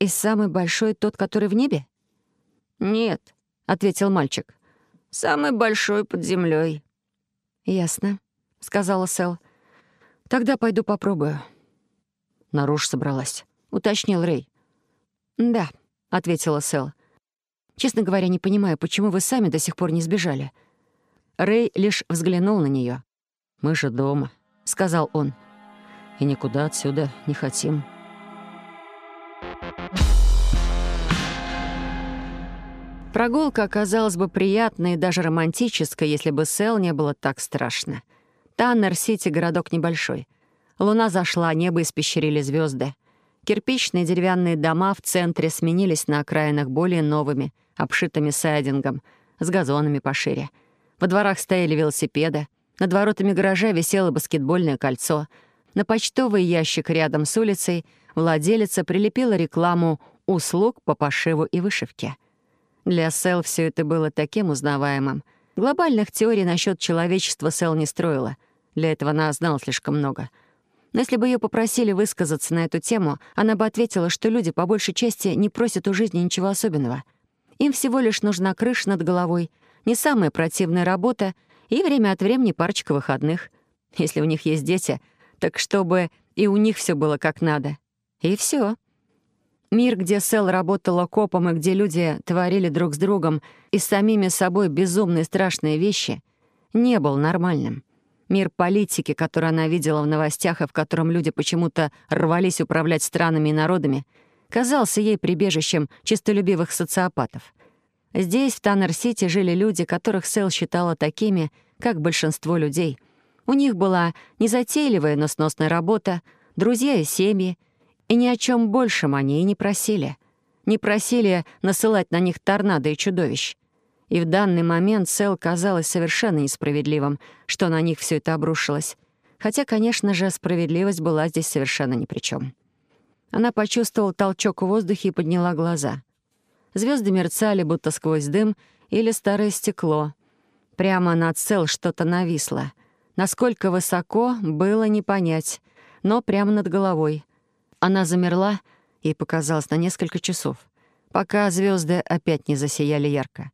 «И самый большой тот, который в небе?» «Нет», — ответил мальчик. «Самый большой под землей. «Ясно», — сказала Сэл. «Тогда пойду попробую». «Наружу собралась», — уточнил Рэй. «Да», — ответила Сэл. «Честно говоря, не понимаю, почему вы сами до сих пор не сбежали». Рэй лишь взглянул на нее. «Мы же дома», — сказал он. «И никуда отсюда не хотим». Прогулка оказалась бы приятной и даже романтической, если бы Сэл не было так страшно. Таннер-Сити — городок небольшой. Луна зашла, небо испещрили звезды. Кирпичные деревянные дома в центре сменились на окраинах более новыми, обшитыми сайдингом, с газонами пошире. Во дворах стояли велосипеды, над воротами гаража висело баскетбольное кольцо. На почтовый ящик рядом с улицей владелица прилепила рекламу услуг по пошиву и вышивке. Для Сэл все это было таким узнаваемым — Глобальных теорий насчет человечества Сэл не строила. Для этого она знала слишком много. Но если бы ее попросили высказаться на эту тему, она бы ответила, что люди по большей части не просят у жизни ничего особенного. Им всего лишь нужна крыша над головой, не самая противная работа и время от времени парочка выходных. Если у них есть дети, так чтобы и у них все было как надо. И все. Мир, где Сэл работала копом и где люди творили друг с другом и с самими собой безумные страшные вещи, не был нормальным. Мир политики, который она видела в новостях и в котором люди почему-то рвались управлять странами и народами, казался ей прибежищем чистолюбивых социопатов. Здесь, в Таннер-Сити, жили люди, которых Сэл считала такими, как большинство людей. У них была незатейливая, но сносная работа, друзья и семьи — и ни о чем большем они и не просили. Не просили насылать на них торнадо и чудовищ. И в данный момент Сэл казалось совершенно несправедливым, что на них все это обрушилось. Хотя, конечно же, справедливость была здесь совершенно ни при чем. Она почувствовала толчок в воздухе и подняла глаза. Звезды мерцали, будто сквозь дым или старое стекло. Прямо над Сэл что-то нависло. Насколько высоко, было не понять, но прямо над головой — она замерла и показалась на несколько часов, пока звезды опять не засияли ярко.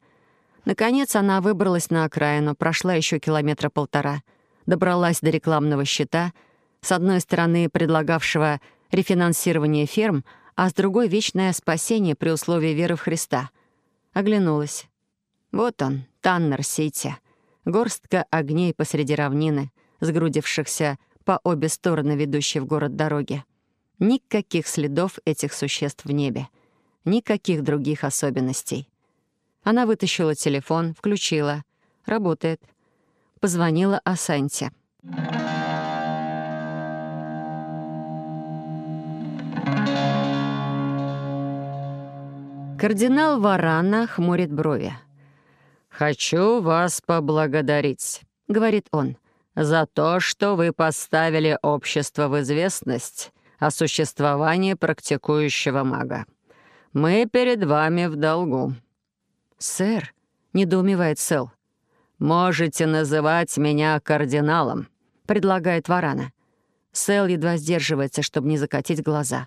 Наконец она выбралась на окраину, прошла еще километра полтора, добралась до рекламного щита, с одной стороны предлагавшего рефинансирование ферм, а с другой — вечное спасение при условии веры в Христа. Оглянулась. Вот он, Таннер-Сити. Горстка огней посреди равнины, сгрудившихся по обе стороны ведущей в город дороги. Никаких следов этих существ в небе. Никаких других особенностей. Она вытащила телефон, включила. Работает. Позвонила Асанте. Кардинал Варана хмурит брови. «Хочу вас поблагодарить», — говорит он, «за то, что вы поставили общество в известность о существовании практикующего мага. Мы перед вами в долгу». «Сэр», — недоумевает Сэл. «Можете называть меня кардиналом», — предлагает Варана. Сэл едва сдерживается, чтобы не закатить глаза.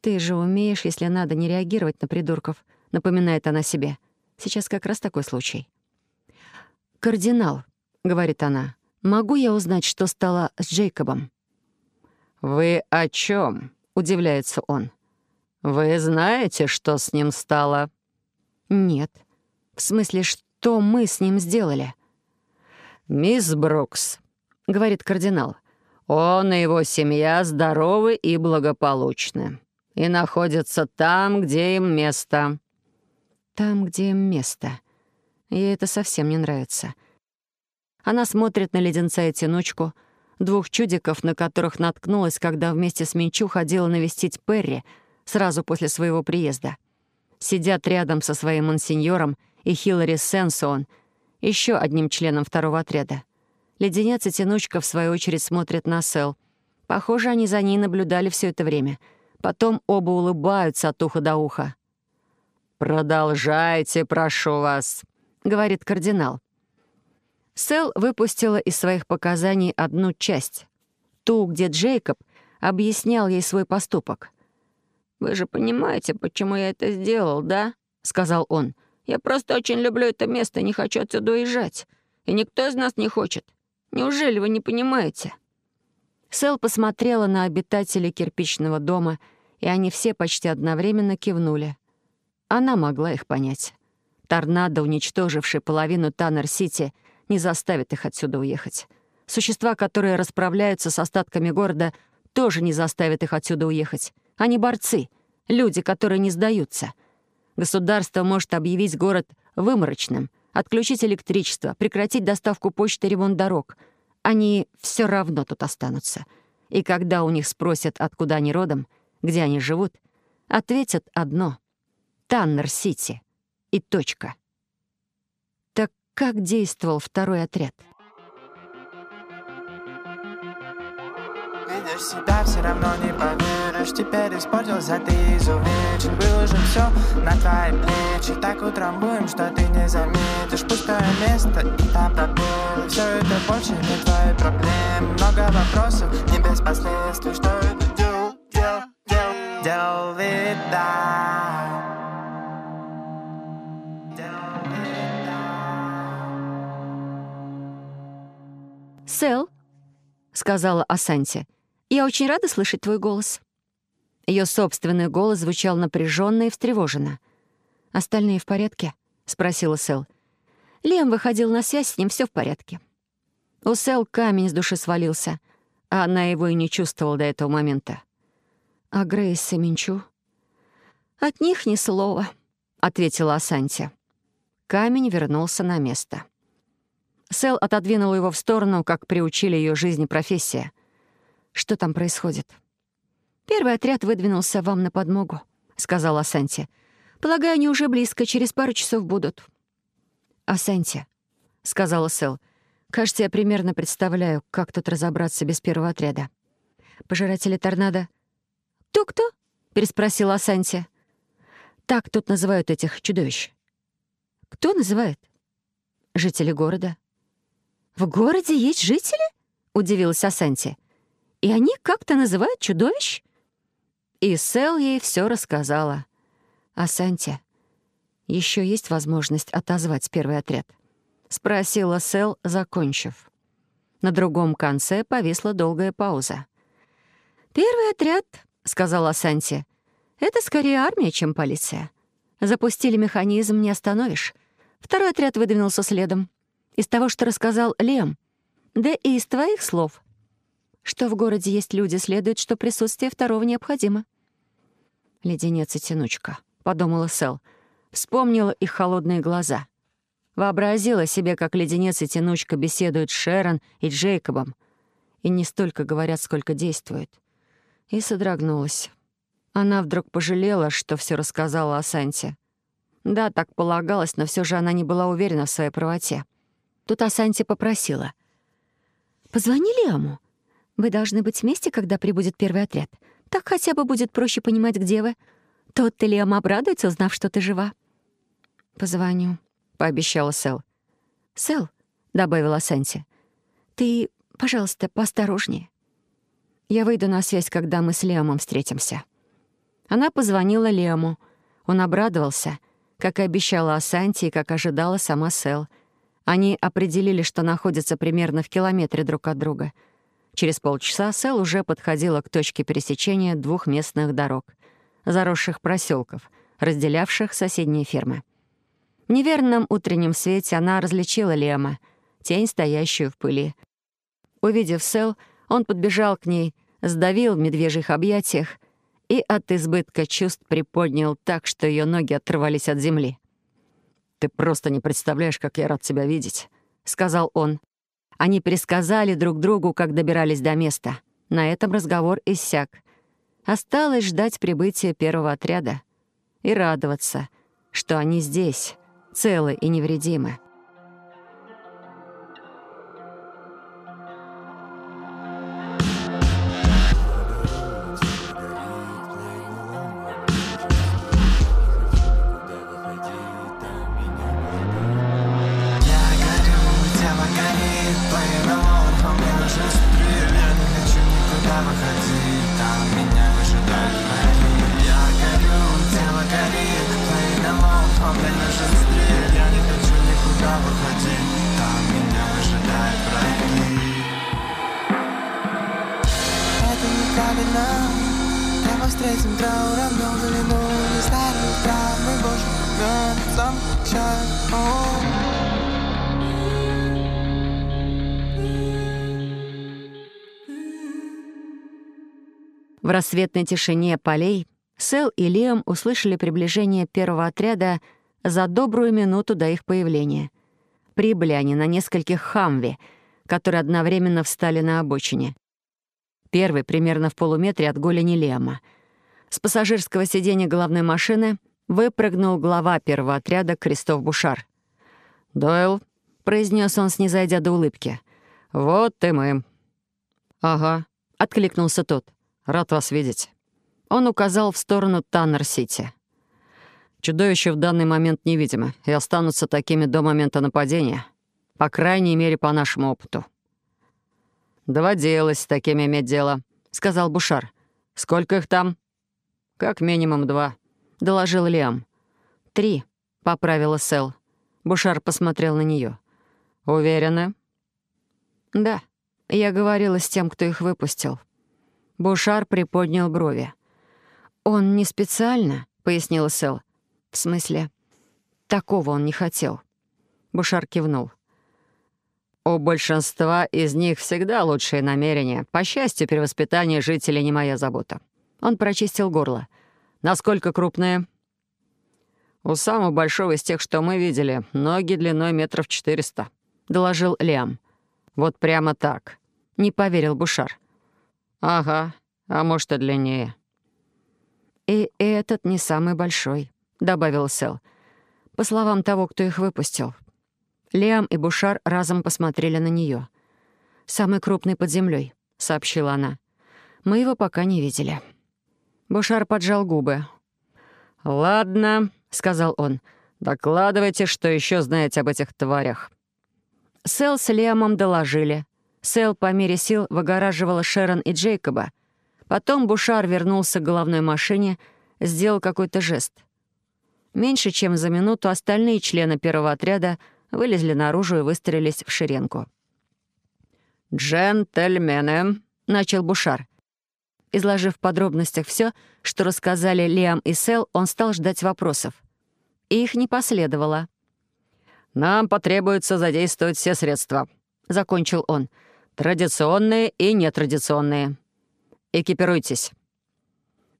«Ты же умеешь, если надо, не реагировать на придурков», — напоминает она себе. «Сейчас как раз такой случай». «Кардинал», — говорит она, — «могу я узнать, что стало с Джейкобом?» «Вы о чем? удивляется он. «Вы знаете, что с ним стало?» «Нет. В смысле, что мы с ним сделали?» «Мисс Брукс», — говорит кардинал, «он и его семья здоровы и благополучны и находятся там, где им место». «Там, где им место». Ей это совсем не нравится. Она смотрит на леденца и тянучку — двух чудиков, на которых наткнулась, когда вместе с Минчу ходила навестить Перри сразу после своего приезда. Сидят рядом со своим монсеньором и Хиллари Сенсон, еще одним членом второго отряда. Леденец и Тянучка, в свою очередь, смотрят на Сэл. Похоже, они за ней наблюдали все это время. Потом оба улыбаются от уха до уха. «Продолжайте, прошу вас», — говорит кардинал. Сэл выпустила из своих показаний одну часть, ту, где Джейкоб объяснял ей свой поступок. «Вы же понимаете, почему я это сделал, да?» — сказал он. «Я просто очень люблю это место и не хочу отсюда уезжать. И никто из нас не хочет. Неужели вы не понимаете?» Сэл посмотрела на обитателей кирпичного дома, и они все почти одновременно кивнули. Она могла их понять. Торнадо, уничтоживший половину Таннер-Сити, не заставит их отсюда уехать. Существа, которые расправляются с остатками города, тоже не заставят их отсюда уехать. Они борцы, люди, которые не сдаются. Государство может объявить город выморочным, отключить электричество, прекратить доставку почты и ремонт дорог. Они все равно тут останутся. И когда у них спросят, откуда они родом, где они живут, ответят одно — Таннер-Сити. И точка. Как действовал второй отряд? Видишь себя, все равно не поверишь Теперь испортился, ты изувечен Выложим все на твои плечи Так утрамбуем, что ты не заметишь Пустое место и там пробелы Все это больше не твои проблемы Много вопросов, не без последствий Что это делал, делал, делал, делал, видать «Сэл», — сказала Асанти, — «я очень рада слышать твой голос». Ее собственный голос звучал напряженно и встревоженно. «Остальные в порядке?» — спросила Сэл. Лем выходил на связь, с ним все в порядке. У Сэл камень с души свалился, а она его и не чувствовала до этого момента. «А Грейс и Минчу?» «От них ни слова», — ответила Асанти. Камень вернулся на место. Сэл отодвинула его в сторону, как приучили ее жизнь и профессия. «Что там происходит?» «Первый отряд выдвинулся вам на подмогу», — сказала Асанти. «Полагаю, они уже близко, через пару часов будут». «Асанти», — сказала Сэл, — «кажется, я примерно представляю, как тут разобраться без первого отряда. Пожиратели торнадо...» «Кто-кто?» — переспросила Асанти. «Так тут называют этих чудовищ». «Кто называет?» «Жители города». «В городе есть жители?» — удивилась Асанти. «И они как-то называют чудовищ?» И Сэл ей все рассказала. «Асанти, еще есть возможность отозвать первый отряд?» — спросила Сэл, закончив. На другом конце повисла долгая пауза. «Первый отряд», — сказала Санти, — «это скорее армия, чем полиция. Запустили механизм, не остановишь. Второй отряд выдвинулся следом. Из того, что рассказал Лем, да и из твоих слов. Что в городе есть люди, следует, что присутствие второго необходимо. «Леденец и тянучка», — подумала Сэл. Вспомнила их холодные глаза. Вообразила себе, как леденец и тянучка беседуют с Шерон и Джейкобом. И не столько говорят, сколько действуют. И содрогнулась. Она вдруг пожалела, что все рассказала о Санте. Да, так полагалось, но все же она не была уверена в своей правоте. Тут Асанти попросила. «Позвони Лиаму. Вы должны быть вместе, когда прибудет первый отряд. Так хотя бы будет проще понимать, где вы. Тот-то Лиам обрадуется, узнав, что ты жива». «Позвоню», — пообещала Сэл. «Сэл», — добавила Санти, — «ты, пожалуйста, поосторожнее. Я выйду на связь, когда мы с Лиамом встретимся». Она позвонила Лиаму. Он обрадовался, как и обещала Асанти и как ожидала сама Сэл. Они определили, что находятся примерно в километре друг от друга. Через полчаса Сэл уже подходила к точке пересечения двух местных дорог, заросших проселков, разделявших соседние фермы. В неверном утреннем свете она различила Лема, тень, стоящую в пыли. Увидев Сэл, он подбежал к ней, сдавил в медвежьих объятиях и от избытка чувств приподнял так, что ее ноги отрывались от земли. «Ты просто не представляешь, как я рад тебя видеть», — сказал он. Они пересказали друг другу, как добирались до места. На этом разговор иссяк. Осталось ждать прибытия первого отряда и радоваться, что они здесь, целы и невредимы. Неправильно Давай встретим трауром дом вину Не старых травмы, боже, концом чаю В рассветной тишине полей Сэл и Лиам услышали приближение первого отряда за добрую минуту до их появления. Прибыли они на нескольких хамви, которые одновременно встали на обочине. Первый примерно в полуметре от голени Лиама. С пассажирского сиденья головной машины выпрыгнул глава первого отряда Кристоф Бушар. «Дойл», — произнес он, снизойдя до улыбки, — «вот и мы». «Ага», — откликнулся тот. «Рад вас видеть». Он указал в сторону Таннер-Сити. Чудовища в данный момент невидимы и останутся такими до момента нападения. По крайней мере, по нашему опыту. «Доводилось с такими иметь дело», — сказал Бушар. «Сколько их там?» «Как минимум два», — доложил Лиам. «Три», — поправила Сэл. Бушар посмотрел на нее. «Уверены?» «Да. Я говорила с тем, кто их выпустил». Бушар приподнял брови. «Он не специально», — пояснила Сэл. «В смысле, такого он не хотел». Бушар кивнул. «У большинства из них всегда лучшие намерения. По счастью, перевоспитание жителей не моя забота». Он прочистил горло. «Насколько крупные?» «У самого большого из тех, что мы видели, ноги длиной метров четыреста», — доложил Лиам. «Вот прямо так», — не поверил Бушар. «Ага, а может и длиннее». «И этот не самый большой», — добавил Сэл. «По словам того, кто их выпустил». Лиам и Бушар разом посмотрели на нее. «Самый крупный под землей, сообщила она. «Мы его пока не видели». Бушар поджал губы. «Ладно», — сказал он. «Докладывайте, что еще знаете об этих тварях». Сэл с Лиамом доложили. Сэл по мере сил выгораживала Шерон и Джейкоба. Потом Бушар вернулся к головной машине, сделал какой-то жест. Меньше чем за минуту остальные члены первого отряда вылезли наружу и выстроились в шеренку. «Джентльмены», — начал Бушар. Изложив в подробностях все, что рассказали Лиам и Сэл, он стал ждать вопросов. И их не последовало. «Нам потребуется задействовать все средства», — закончил он. «Традиционные и нетрадиционные. Экипируйтесь».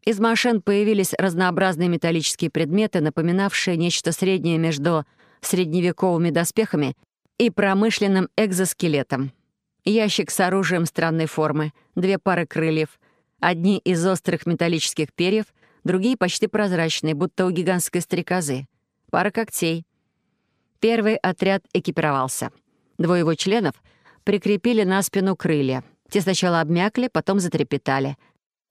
Из машин появились разнообразные металлические предметы, напоминавшие нечто среднее между средневековыми доспехами и промышленным экзоскелетом. Ящик с оружием странной формы, две пары крыльев, одни из острых металлических перьев, другие почти прозрачные, будто у гигантской стрекозы, пара когтей — Первый отряд экипировался. Двое его членов прикрепили на спину крылья. Те сначала обмякли, потом затрепетали.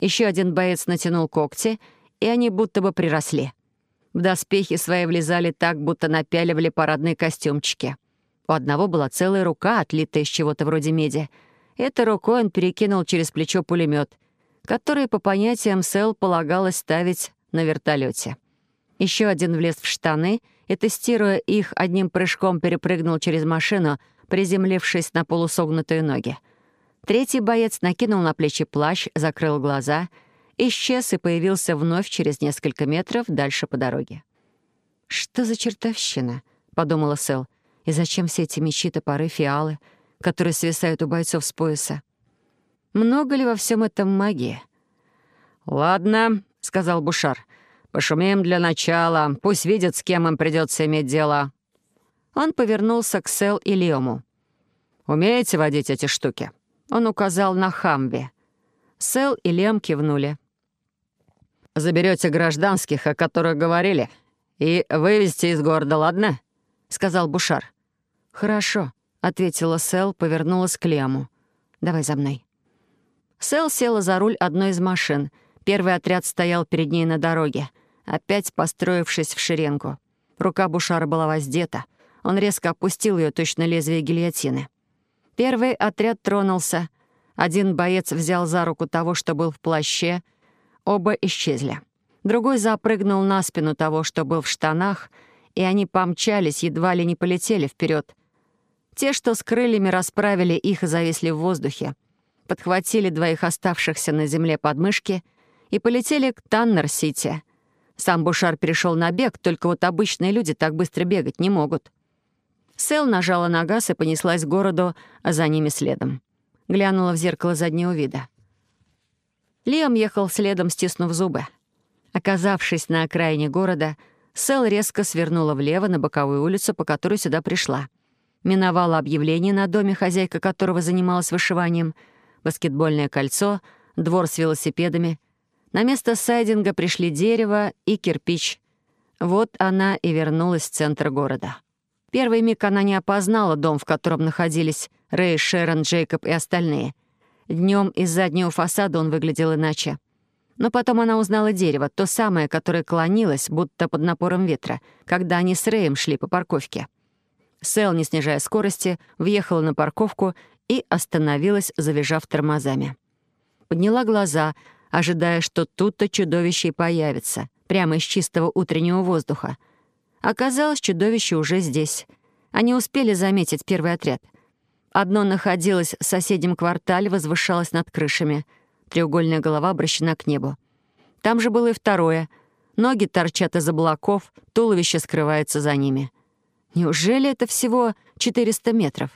Еще один боец натянул когти, и они будто бы приросли. В доспехи свои влезали так, будто напяливали парадные костюмчики. У одного была целая рука, отлитая из чего-то вроде меди. Этой рукой он перекинул через плечо пулемет, который, по понятиям Сэл, полагалось ставить на вертолете. Еще один влез в штаны и, тестируя их, одним прыжком перепрыгнул через машину, приземлившись на полусогнутые ноги. Третий боец накинул на плечи плащ, закрыл глаза, исчез и появился вновь через несколько метров дальше по дороге. «Что за чертовщина?» — подумала Сэл. «И зачем все эти мечи, топоры, фиалы, которые свисают у бойцов с пояса? Много ли во всем этом магии?» «Ладно», — сказал Бушар, — Пошумим для начала. Пусть видят, с кем им придется иметь дело». Он повернулся к Сел и Лему. «Умеете водить эти штуки?» Он указал на Хамби. Сел и Лем кивнули. Заберете гражданских, о которых говорили, и вывезите из города, ладно?» — сказал Бушар. «Хорошо», — ответила Сел, повернулась к Лему. «Давай за мной». Сел села за руль одной из машин. Первый отряд стоял перед ней на дороге — опять построившись в шеренгу. Рука Бушара была воздета. Он резко опустил ее точно лезвие гильотины. Первый отряд тронулся. Один боец взял за руку того, что был в плаще. Оба исчезли. Другой запрыгнул на спину того, что был в штанах, и они помчались, едва ли не полетели вперед. Те, что с крыльями расправили их и зависли в воздухе, подхватили двоих оставшихся на земле подмышки и полетели к Таннер-Сити — сам Бушар перешел на бег, только вот обычные люди так быстро бегать не могут. Сэл нажала на газ и понеслась к городу, а за ними следом. Глянула в зеркало заднего вида. Лиам ехал следом, стиснув зубы. Оказавшись на окраине города, Сэл резко свернула влево на боковую улицу, по которой сюда пришла. Миновала объявление на доме, хозяйка которого занималась вышиванием, баскетбольное кольцо, двор с велосипедами — на место сайдинга пришли дерево и кирпич. Вот она и вернулась в центр города. Первый миг она не опознала дом, в котором находились Рэй, Шерон, Джейкоб и остальные. Днем из заднего фасада он выглядел иначе. Но потом она узнала дерево, то самое, которое клонилось, будто под напором ветра, когда они с Рэем шли по парковке. Сэл, не снижая скорости, въехала на парковку и остановилась, завизжав тормозами. Подняла глаза — ожидая, что тут-то чудовище и появится, прямо из чистого утреннего воздуха. Оказалось, чудовище уже здесь. Они успели заметить первый отряд. Одно находилось в соседнем квартале, возвышалось над крышами. Треугольная голова обращена к небу. Там же было и второе. Ноги торчат из облаков, туловище скрывается за ними. Неужели это всего 400 метров?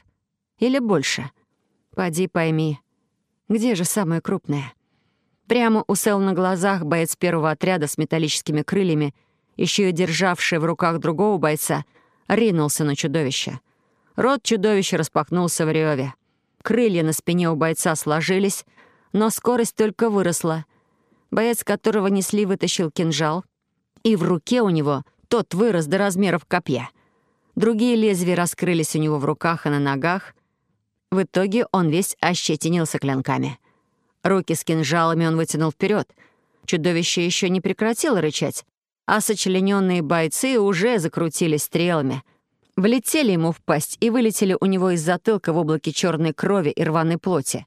Или больше? Поди пойми. Где же самое крупное? Прямо у Сел на глазах боец первого отряда с металлическими крыльями, еще и державший в руках другого бойца, ринулся на чудовище. Рот чудовища распахнулся в реве. Крылья на спине у бойца сложились, но скорость только выросла. Боец, которого несли, вытащил кинжал, и в руке у него тот вырос до размеров копья. Другие лезвия раскрылись у него в руках и на ногах. В итоге он весь ощетинился клинками. Руки с кинжалами он вытянул вперед. Чудовище еще не прекратило рычать, а сочлененные бойцы уже закрутились стрелами. Влетели ему в пасть и вылетели у него из затылка в облаке черной крови и рваной плоти.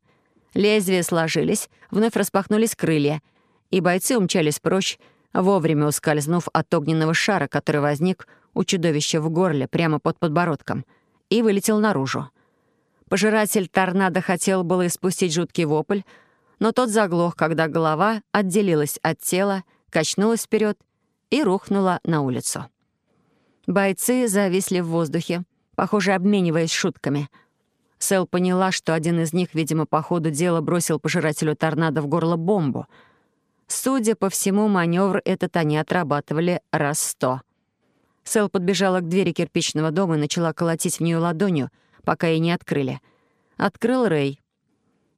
Лезвия сложились, вновь распахнулись крылья, и бойцы умчались прочь, вовремя ускользнув от огненного шара, который возник у чудовища в горле прямо под подбородком, и вылетел наружу. Пожиратель торнадо хотел было испустить жуткий вопль, но тот заглох, когда голова отделилась от тела, качнулась вперед и рухнула на улицу. Бойцы зависли в воздухе, похоже, обмениваясь шутками. Сэл поняла, что один из них, видимо, по ходу дела бросил пожирателю торнадо в горло бомбу. Судя по всему, маневр этот они отрабатывали раз сто. Сэл подбежала к двери кирпичного дома и начала колотить в нее ладонью, пока ей не открыли. Открыл Рэй.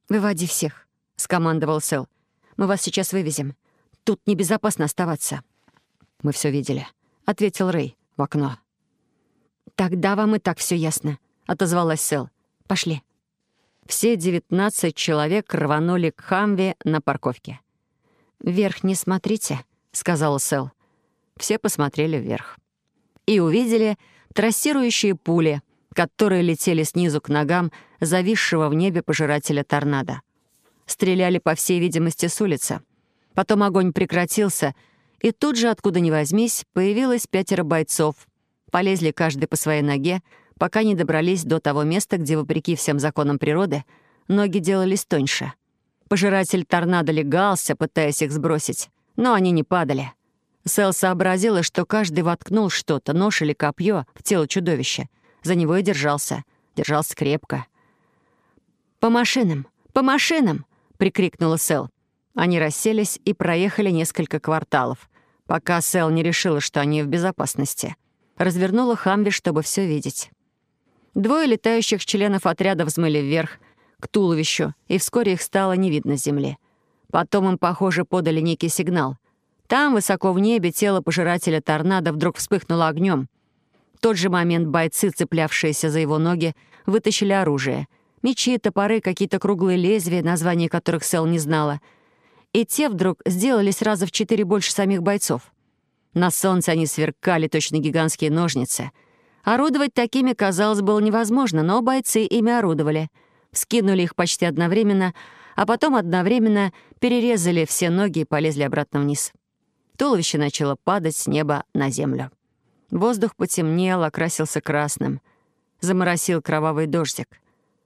«Выводи всех», — скомандовал Сэл. «Мы вас сейчас вывезем. Тут небезопасно оставаться». «Мы все видели», — ответил Рэй в окно. «Тогда вам и так все ясно», — отозвалась Сэл. «Пошли». Все девятнадцать человек рванули к Хамве на парковке. «Вверх не смотрите», — сказала Сэл. Все посмотрели вверх. И увидели трассирующие пули, которые летели снизу к ногам зависшего в небе пожирателя торнадо. Стреляли, по всей видимости, с улицы. Потом огонь прекратился, и тут же, откуда ни возьмись, появилось пятеро бойцов. Полезли каждый по своей ноге, пока не добрались до того места, где, вопреки всем законам природы, ноги делались тоньше. Пожиратель торнадо легался, пытаясь их сбросить, но они не падали. Сэл сообразила, что каждый воткнул что-то, нож или копье, в тело чудовища. За него и держался. Держался крепко. «По машинам! По машинам!» прикрикнула Сэл. Они расселись и проехали несколько кварталов, пока Сэл не решила, что они в безопасности. Развернула Хамви, чтобы все видеть. Двое летающих членов отряда взмыли вверх, к туловищу, и вскоре их стало не видно с земли. Потом им, похоже, подали некий сигнал. Там, высоко в небе, тело пожирателя торнадо вдруг вспыхнуло огнем. В тот же момент бойцы, цеплявшиеся за его ноги, вытащили оружие — Мечи, топоры, какие-то круглые лезвия, названия которых Сэл не знала. И те вдруг сделались раза в четыре больше самих бойцов. На солнце они сверкали, точно гигантские ножницы. Орудовать такими, казалось, было невозможно, но бойцы ими орудовали. Скинули их почти одновременно, а потом одновременно перерезали все ноги и полезли обратно вниз. Туловище начало падать с неба на землю. Воздух потемнел, окрасился красным. Заморосил кровавый дождик.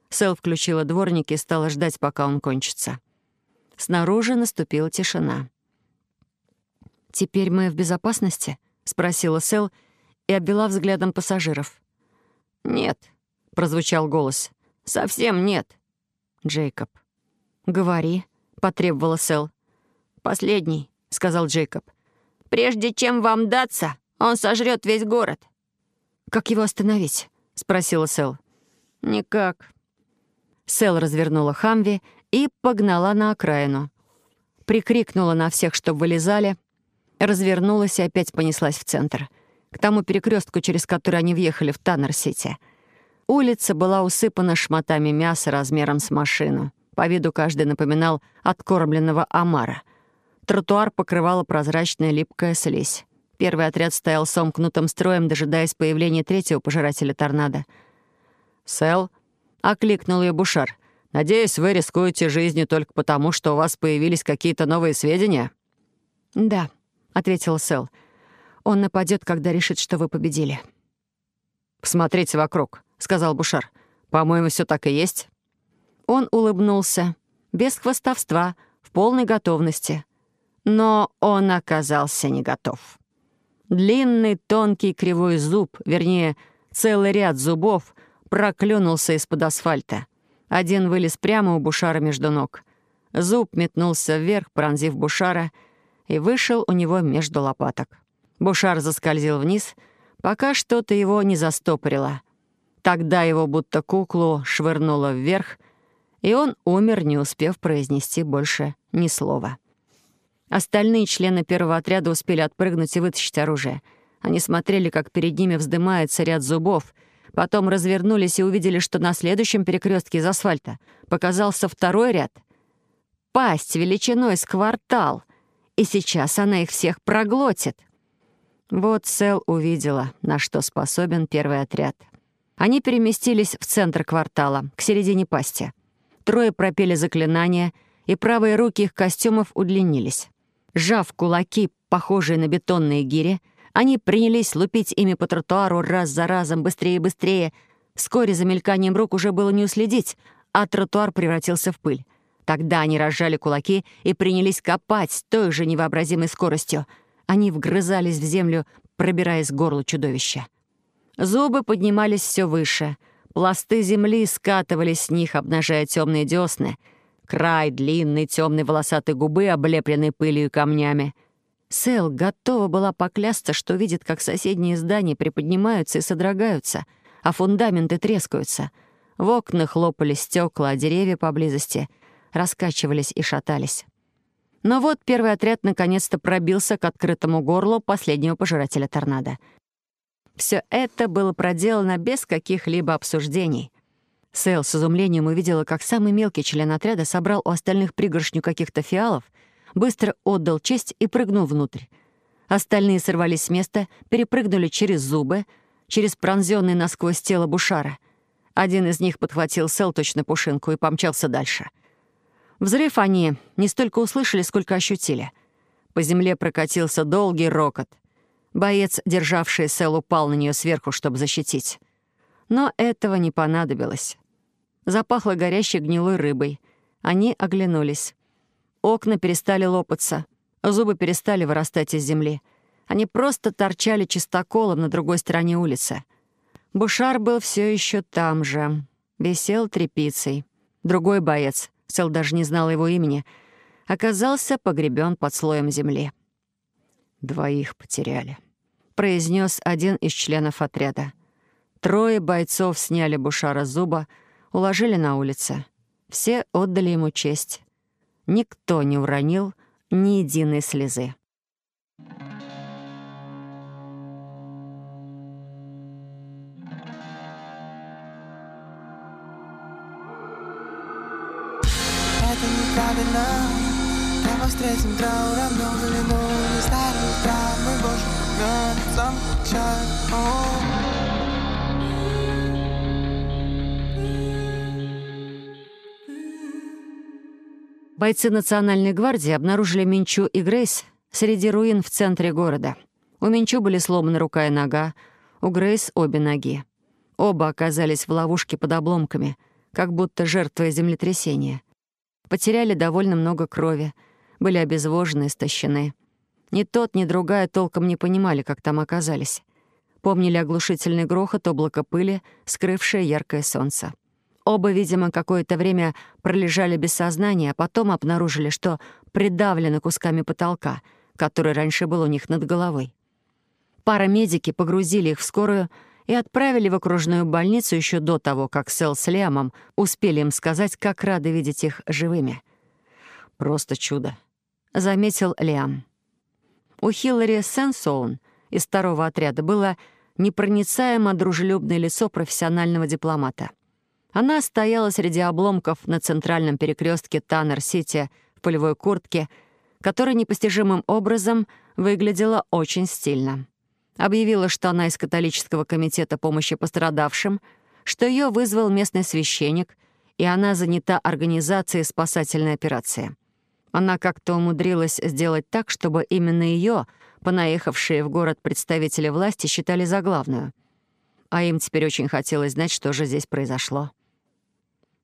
Сэл включила дворник и стала ждать, пока он кончится. Снаружи наступила тишина. «Теперь мы в безопасности?» — спросила Сэл и обвела взглядом пассажиров. «Нет», — прозвучал голос. «Совсем нет». «Джейкоб». «Говори», — потребовала Сэл. «Последний», — сказал Джейкоб. «Прежде чем вам даться, он сожрет весь город». «Как его остановить?» — спросила Сэл. «Никак. Сэл развернула Хамви и погнала на окраину. Прикрикнула на всех, чтобы вылезали, развернулась и опять понеслась в центр, к тому перекрестку, через который они въехали в Таннер-Сити. Улица была усыпана шматами мяса размером с машину. По виду каждый напоминал откормленного омара. Тротуар покрывала прозрачная липкая слизь. Первый отряд стоял сомкнутым строем, дожидаясь появления третьего пожирателя торнадо. «Сэл», окликнул ее Бушар. «Надеюсь, вы рискуете жизнью только потому, что у вас появились какие-то новые сведения?» «Да», — ответил Сэл. «Он нападет, когда решит, что вы победили». «Посмотрите вокруг», — сказал Бушар. «По-моему, все так и есть». Он улыбнулся, без хвостовства, в полной готовности. Но он оказался не готов. Длинный, тонкий, кривой зуб, вернее, целый ряд зубов, проклюнулся из-под асфальта. Один вылез прямо у Бушара между ног. Зуб метнулся вверх, пронзив Бушара, и вышел у него между лопаток. Бушар заскользил вниз, пока что-то его не застопорило. Тогда его будто куклу швырнуло вверх, и он умер, не успев произнести больше ни слова. Остальные члены первого отряда успели отпрыгнуть и вытащить оружие. Они смотрели, как перед ними вздымается ряд зубов, потом развернулись и увидели, что на следующем перекрестке из асфальта показался второй ряд. Пасть величиной с квартал, и сейчас она их всех проглотит. Вот Сэл увидела, на что способен первый отряд. Они переместились в центр квартала, к середине пасти. Трое пропели заклинания, и правые руки их костюмов удлинились. Сжав кулаки, похожие на бетонные гири, они принялись лупить ими по тротуару раз за разом, быстрее и быстрее. Вскоре за мельканием рук уже было не уследить, а тротуар превратился в пыль. Тогда они разжали кулаки и принялись копать с той же невообразимой скоростью. Они вгрызались в землю, пробираясь к горлу чудовища. Зубы поднимались все выше. Пласты земли скатывались с них, обнажая темные десны — край длинной темной волосатой губы, облепленной пылью и камнями. Сэл готова была поклясться, что видит, как соседние здания приподнимаются и содрогаются, а фундаменты трескаются. В окнах хлопали стекла, а деревья поблизости раскачивались и шатались. Но вот первый отряд наконец-то пробился к открытому горлу последнего пожирателя торнадо. Все это было проделано без каких-либо обсуждений. Сэл с изумлением увидела, как самый мелкий член отряда собрал у остальных пригоршню каких-то фиалов, быстро отдал честь и прыгнул внутрь. Остальные сорвались с места, перепрыгнули через зубы, через пронзённое насквозь тело Бушара. Один из них подхватил Сэл точно пушинку и помчался дальше. Взрыв они не столько услышали, сколько ощутили. По земле прокатился долгий рокот. Боец, державший Сэл, упал на нее сверху, чтобы защитить. Но этого не понадобилось. Запахло горящей гнилой рыбой. Они оглянулись. Окна перестали лопаться. Зубы перестали вырастать из земли. Они просто торчали чистоколом на другой стороне улицы. Бушар был все еще там же. Висел тряпицей. Другой боец, Сел даже не знал его имени, оказался погребен под слоем земли. «Двоих потеряли», — произнес один из членов отряда. Трое бойцов сняли Бушара зуба, уложили на улице. Все отдали ему честь. Никто не уронил ни единой слезы. Это неправильно. Прямо встретим трауром Много ли не старых травм И больше вернется к Бойцы Национальной гвардии обнаружили Минчу и Грейс среди руин в центре города. У Минчу были сломаны рука и нога, у Грейс — обе ноги. Оба оказались в ловушке под обломками, как будто жертвой землетрясения. Потеряли довольно много крови, были обезвожены, истощены. Ни тот, ни другая толком не понимали, как там оказались. Помнили оглушительный грохот, облако пыли, скрывшее яркое солнце. Оба, видимо, какое-то время пролежали без сознания, а потом обнаружили, что придавлены кусками потолка, который раньше был у них над головой. Парамедики погрузили их в скорую и отправили в окружную больницу еще до того, как Сэл с Лиамом успели им сказать, как рады видеть их живыми. «Просто чудо», — заметил Лиам. У Хиллари Сенсоун из второго отряда было непроницаемо дружелюбное лицо профессионального дипломата — она стояла среди обломков на центральном перекрестке Таннер-Сити в полевой куртке, которая непостижимым образом выглядела очень стильно. Объявила, что она из католического комитета помощи пострадавшим, что ее вызвал местный священник, и она занята организацией спасательной операции. Она как-то умудрилась сделать так, чтобы именно ее, понаехавшие в город представители власти, считали за главную. А им теперь очень хотелось знать, что же здесь произошло.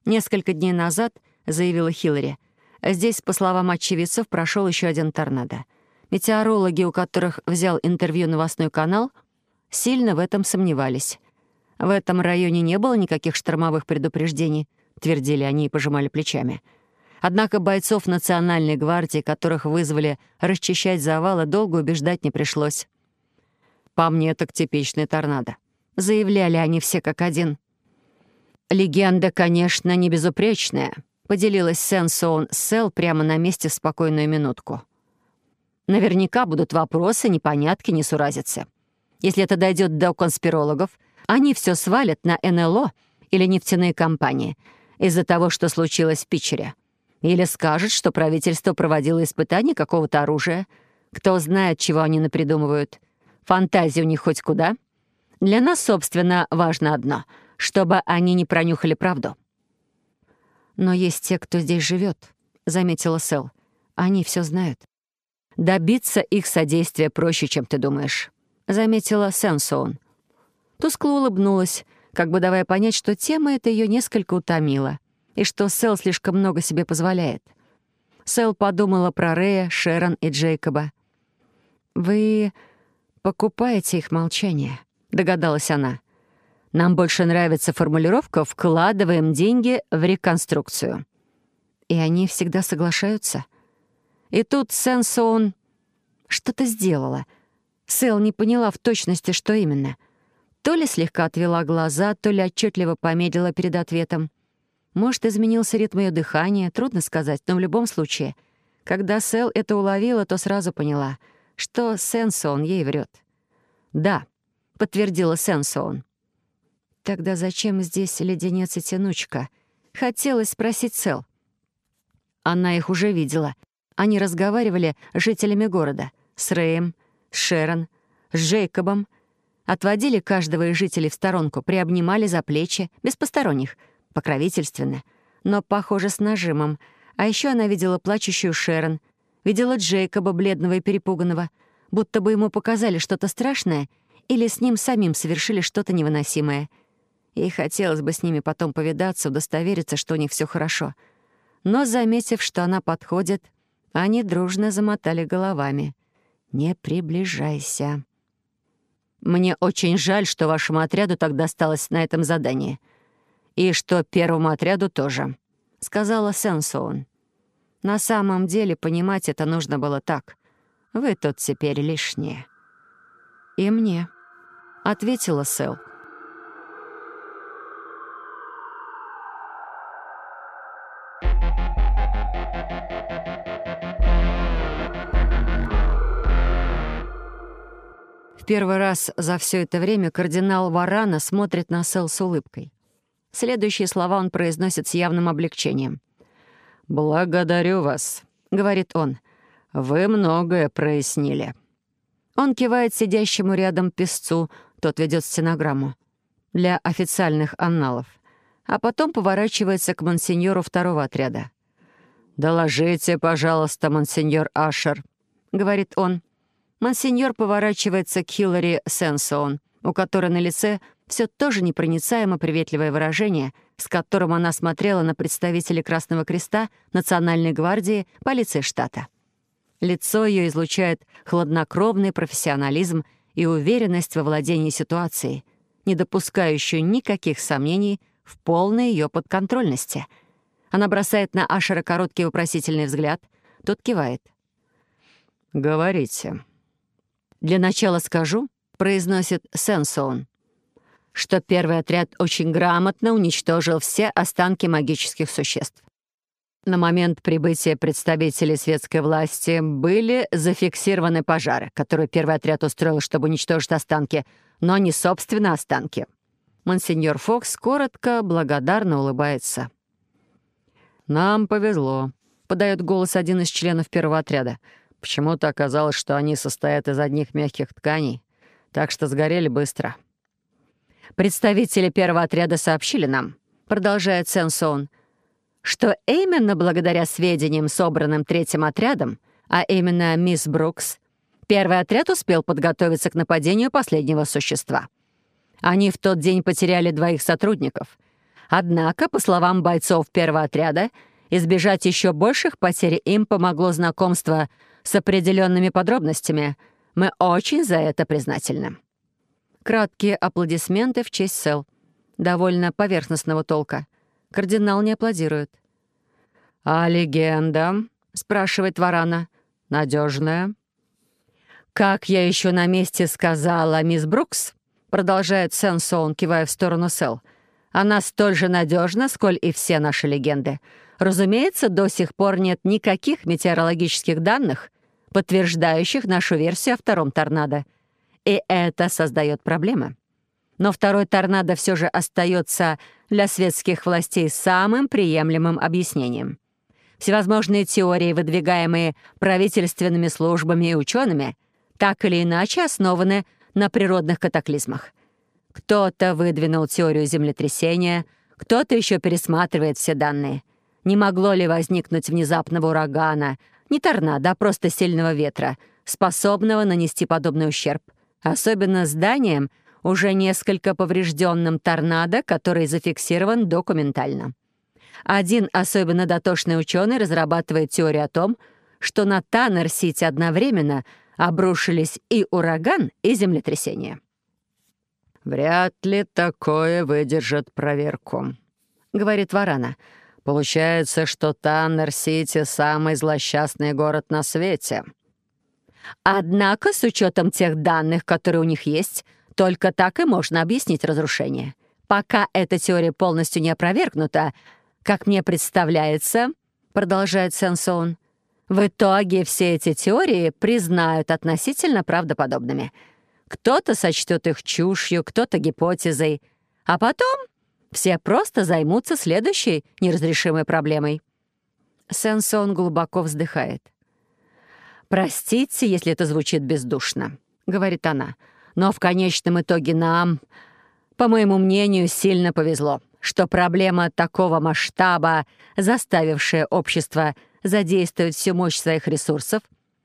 Несколько дней назад, заявила Хиллари, Здесь, по словам очевидцев, прошел еще один торнадо. Метеорологи, у которых взял интервью новостной канал, сильно в этом сомневались. В этом районе не было никаких штормовых предупреждений, твердили они и пожимали плечами. Однако бойцов Национальной гвардии, которых вызвали расчищать завалы, долго убеждать не пришлось. «По мне, так типичный торнадо», — заявляли они все как один. «Легенда, конечно, не безупречная», — поделилась Сенсон Сел прямо на месте в спокойную минутку. «Наверняка будут вопросы, непонятки, несуразицы. Если это дойдет до конспирологов, они все свалят на НЛО или нефтяные компании из-за того, что случилось в Питчере. Или скажет, что правительство проводило испытания какого-то оружия. Кто знает, чего они напридумывают. Фантазия у них хоть куда. Для нас, собственно, важно одно — чтобы они не пронюхали правду. «Но есть те, кто здесь живет, заметила Сэл. «Они все знают». «Добиться их содействия проще, чем ты думаешь», — заметила Сенсон. Тускло улыбнулась, как бы давая понять, что тема эта ее несколько утомила и что Сэл слишком много себе позволяет. Сэл подумала про Рэя, Шерон и Джейкоба. «Вы покупаете их молчание», — догадалась она. «Нам больше нравится формулировка «вкладываем деньги в реконструкцию». И они всегда соглашаются. И тут Сенсон что-то сделала. Сэл не поняла в точности, что именно. То ли слегка отвела глаза, то ли отчетливо помедлила перед ответом. Может, изменился ритм ее дыхания, трудно сказать, но в любом случае, когда Сэл это уловила, то сразу поняла, что Сенсон ей врет. «Да», — подтвердила Сенсон. «Тогда зачем здесь леденец и тянучка?» — хотелось спросить Сэл. Она их уже видела. Они разговаривали с жителями города, с Рэем, с Шерон, с Джейкобом, отводили каждого из жителей в сторонку, приобнимали за плечи, без посторонних — покровительственно, но, похоже, с нажимом. А еще она видела плачущую Шерон, видела Джейкоба, бледного и перепуганного, будто бы ему показали что-то страшное или с ним самим совершили что-то невыносимое. Ей хотелось бы с ними потом повидаться, удостовериться, что у них все хорошо. Но, заметив, что она подходит, они дружно замотали головами. «Не приближайся». «Мне очень жаль, что вашему отряду так досталось на этом задании», «И что первому отряду тоже», — сказала Сенсоун. «На самом деле понимать это нужно было так. Вы тут теперь лишние». «И мне», — ответила Сэл. Первый раз за все это время кардинал Варана смотрит на Сэл с улыбкой. Следующие слова он произносит с явным облегчением. «Благодарю вас», — говорит он. «Вы многое прояснили». Он кивает сидящему рядом песцу, тот ведет стенограмму. Для официальных анналов. А потом поворачивается к монсеньору второго отряда. «Доложите, пожалуйста, монсеньор Ашер», — говорит он. Монсеньор поворачивается к Хиллари Сенсон, у которой на лице все то же непроницаемо приветливое выражение, с которым она смотрела на представителей Красного Креста, Национальной гвардии, полиции штата. Лицо ее излучает хладнокровный профессионализм и уверенность во владении ситуацией, не допускающую никаких сомнений в полной ее подконтрольности. Она бросает на Ашера короткий вопросительный взгляд, тот кивает. «Говорите». «Для начала скажу», — произносит Сенсон что первый отряд очень грамотно уничтожил все останки магических существ. На момент прибытия представителей светской власти были зафиксированы пожары, которые первый отряд устроил, чтобы уничтожить останки, но не собственно останки. Монсеньор Фокс коротко, благодарно улыбается. «Нам повезло», — подает голос один из членов первого отряда. «Почему-то оказалось, что они состоят из одних мягких тканей, так что сгорели быстро». Представители первого отряда сообщили нам, продолжает Сенсон, что именно благодаря сведениям, собранным третьим отрядом, а именно мисс Брукс, первый отряд успел подготовиться к нападению последнего существа. Они в тот день потеряли двоих сотрудников. Однако, по словам бойцов первого отряда, избежать еще больших потерь им помогло знакомство с определенными подробностями. Мы очень за это признательны. Краткие аплодисменты в честь Сэл. Довольно поверхностного толка. Кардинал не аплодирует. «А легенда?» — спрашивает Варана. «Надежная?» «Как я еще на месте сказала, мисс Брукс?» — продолжает Сенсон, кивая в сторону Сэл. «Она столь же надежна, сколь и все наши легенды. Разумеется, до сих пор нет никаких метеорологических данных, подтверждающих нашу версию о втором торнадо. И это создает проблемы. Но второй торнадо все же остается для светских властей самым приемлемым объяснением. Всевозможные теории, выдвигаемые правительственными службами и учеными, так или иначе основаны на природных катаклизмах. Кто-то выдвинул теорию землетрясения, кто-то еще пересматривает все данные. Не могло ли возникнуть внезапного урагана, не торнадо, а просто сильного ветра, способного нанести подобный ущерб, особенно зданиям, уже несколько поврежденным торнадо, который зафиксирован документально. Один особенно дотошный ученый разрабатывает теорию о том, что на Таннер-Сити одновременно обрушились и ураган, и землетрясение. «Вряд ли такое выдержит проверку», — говорит Варана. «Получается, что Таннер-Сити — самый злосчастный город на свете». Однако, с учетом тех данных, которые у них есть, только так и можно объяснить разрушение. Пока эта теория полностью не опровергнута, как мне представляется, продолжает Сенсон, в итоге все эти теории признают относительно правдоподобными. Кто-то сочтет их чушью, кто-то гипотезой, а потом все просто займутся следующей неразрешимой проблемой. Сенсон глубоко вздыхает. «Простите, если это звучит бездушно», — говорит она, «но в конечном итоге нам, по моему мнению, сильно повезло что проблема такого масштаба, заставившая общество задействовать всю мощь своих ресурсов,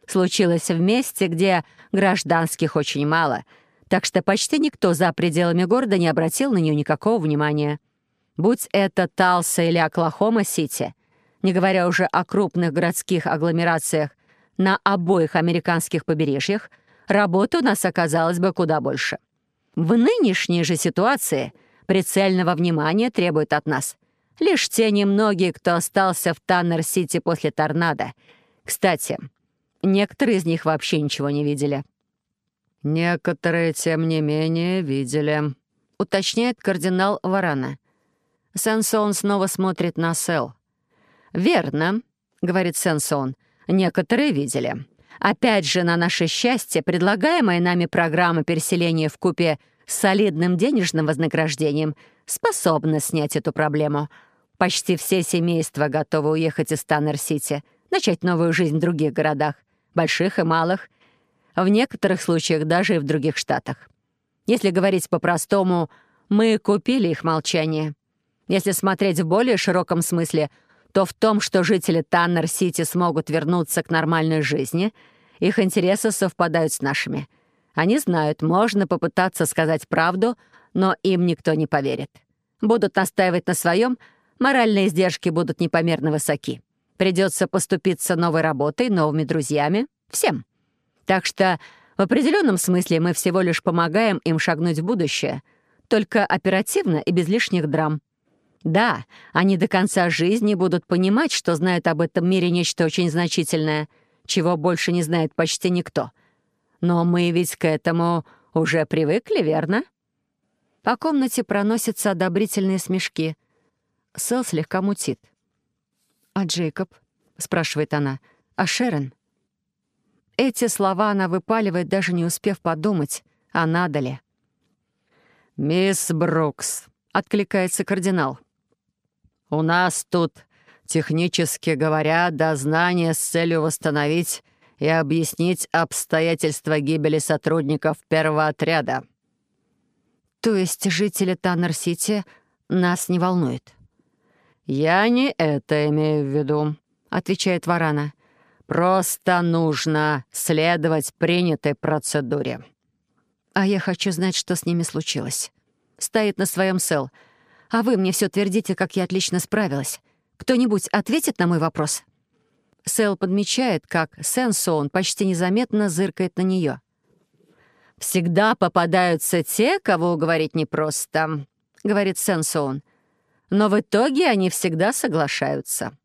случилась в месте, где гражданских очень мало, так что почти никто за пределами города не обратил на нее никакого внимания. Будь это Талса или Оклахома-Сити, не говоря уже о крупных городских агломерациях на обоих американских побережьях, работы у нас оказалось бы куда больше. В нынешней же ситуации — прицельного внимания требует от нас. Лишь те немногие, кто остался в Таннер-Сити после торнадо. Кстати, некоторые из них вообще ничего не видели. «Некоторые, тем не менее, видели», — уточняет кардинал Варана. Сенсон снова смотрит на Сел. «Верно», — говорит Сенсон, — «некоторые видели. Опять же, на наше счастье, предлагаемая нами программа переселения в купе с солидным денежным вознаграждением способна снять эту проблему. Почти все семейства готовы уехать из Таннер-Сити, начать новую жизнь в других городах, больших и малых, в некоторых случаях даже и в других штатах. Если говорить по-простому, мы купили их молчание. Если смотреть в более широком смысле, то в том, что жители Таннер-Сити смогут вернуться к нормальной жизни, их интересы совпадают с нашими — они знают, можно попытаться сказать правду, но им никто не поверит. Будут настаивать на своем, моральные издержки будут непомерно высоки. Придется поступиться новой работой, новыми друзьями, всем. Так что в определенном смысле мы всего лишь помогаем им шагнуть в будущее, только оперативно и без лишних драм. Да, они до конца жизни будут понимать, что знают об этом мире нечто очень значительное, чего больше не знает почти никто — но мы ведь к этому уже привыкли, верно?» По комнате проносятся одобрительные смешки. Сэл слегка мутит. «А Джейкоб?» — спрашивает она. «А Шерон?» Эти слова она выпаливает, даже не успев подумать, а надо ли. «Мисс Брукс», — откликается кардинал. «У нас тут, технически говоря, дознание с целью восстановить и объяснить обстоятельства гибели сотрудников первого отряда». «То есть жители Таннер-Сити нас не волнуют?» «Я не это имею в виду», — отвечает Варана. «Просто нужно следовать принятой процедуре». «А я хочу знать, что с ними случилось». Стоит на своем сел. «А вы мне все твердите, как я отлично справилась. Кто-нибудь ответит на мой вопрос?» Сэл подмечает, как Сенсон почти незаметно зыркает на нее. «Всегда попадаются те, кого уговорить непросто», — говорит Сенсон. «Но в итоге они всегда соглашаются».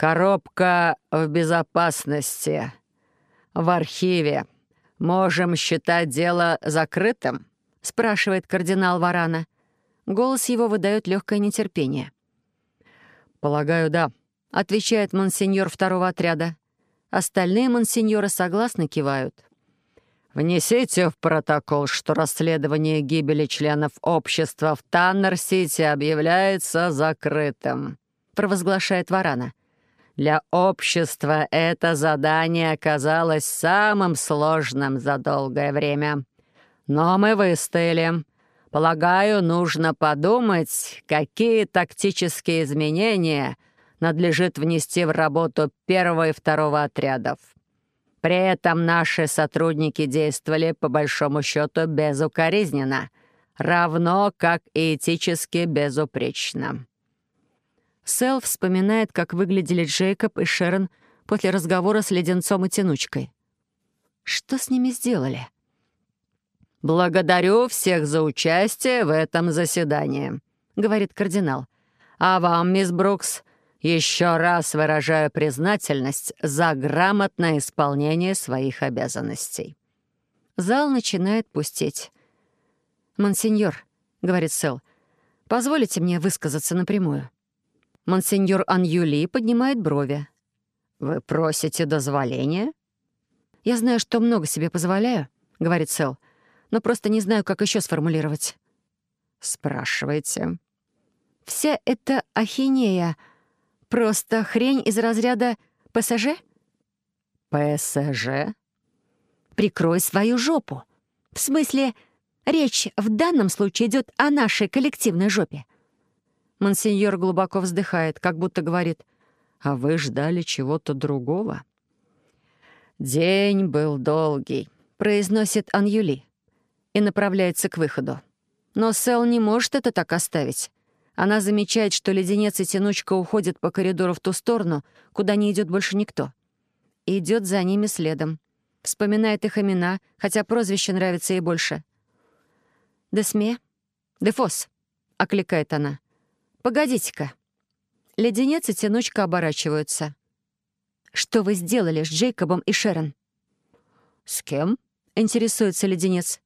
«Коробка в безопасности. В архиве. Можем считать дело закрытым?» — спрашивает кардинал Варана. Голос его выдает легкое нетерпение. «Полагаю, да», — отвечает монсеньор второго отряда. Остальные монсеньоры согласно кивают. «Внесите в протокол, что расследование гибели членов общества в Таннер-Сити объявляется закрытым», — провозглашает Варана. Для общества это задание оказалось самым сложным за долгое время. Но мы выстояли. Полагаю, нужно подумать, какие тактические изменения надлежит внести в работу первого и второго отрядов. При этом наши сотрудники действовали, по большому счету, безукоризненно, равно как и этически безупречно. Сэл вспоминает, как выглядели Джейкоб и Шерон после разговора с леденцом и тянучкой. Что с ними сделали? «Благодарю всех за участие в этом заседании», — говорит кардинал. «А вам, мисс Брукс, еще раз выражаю признательность за грамотное исполнение своих обязанностей». Зал начинает пустеть. «Монсеньор», — говорит Сэл, — «позволите мне высказаться напрямую». Монсеньор Аньюли поднимает брови. «Вы просите дозволения?» «Я знаю, что много себе позволяю», — говорит Сэл, «но просто не знаю, как еще сформулировать». «Спрашивайте». «Вся эта ахинея просто хрень из разряда ПСЖ?» «ПСЖ?» «Прикрой свою жопу. В смысле, речь в данном случае идет о нашей коллективной жопе. Монсеньор глубоко вздыхает, как будто говорит, «А вы ждали чего-то другого?» «День был долгий», — произносит Аньюли и направляется к выходу. Но Сэл не может это так оставить. Она замечает, что леденец и тянучка уходят по коридору в ту сторону, куда не идет больше никто. идет за ними следом. Вспоминает их имена, хотя прозвище нравится ей больше. «Десме? Дефос», — окликает она. «Погодите-ка». Леденец и тянучка оборачиваются. «Что вы сделали с Джейкобом и Шерон?» «С кем?» — интересуется леденец.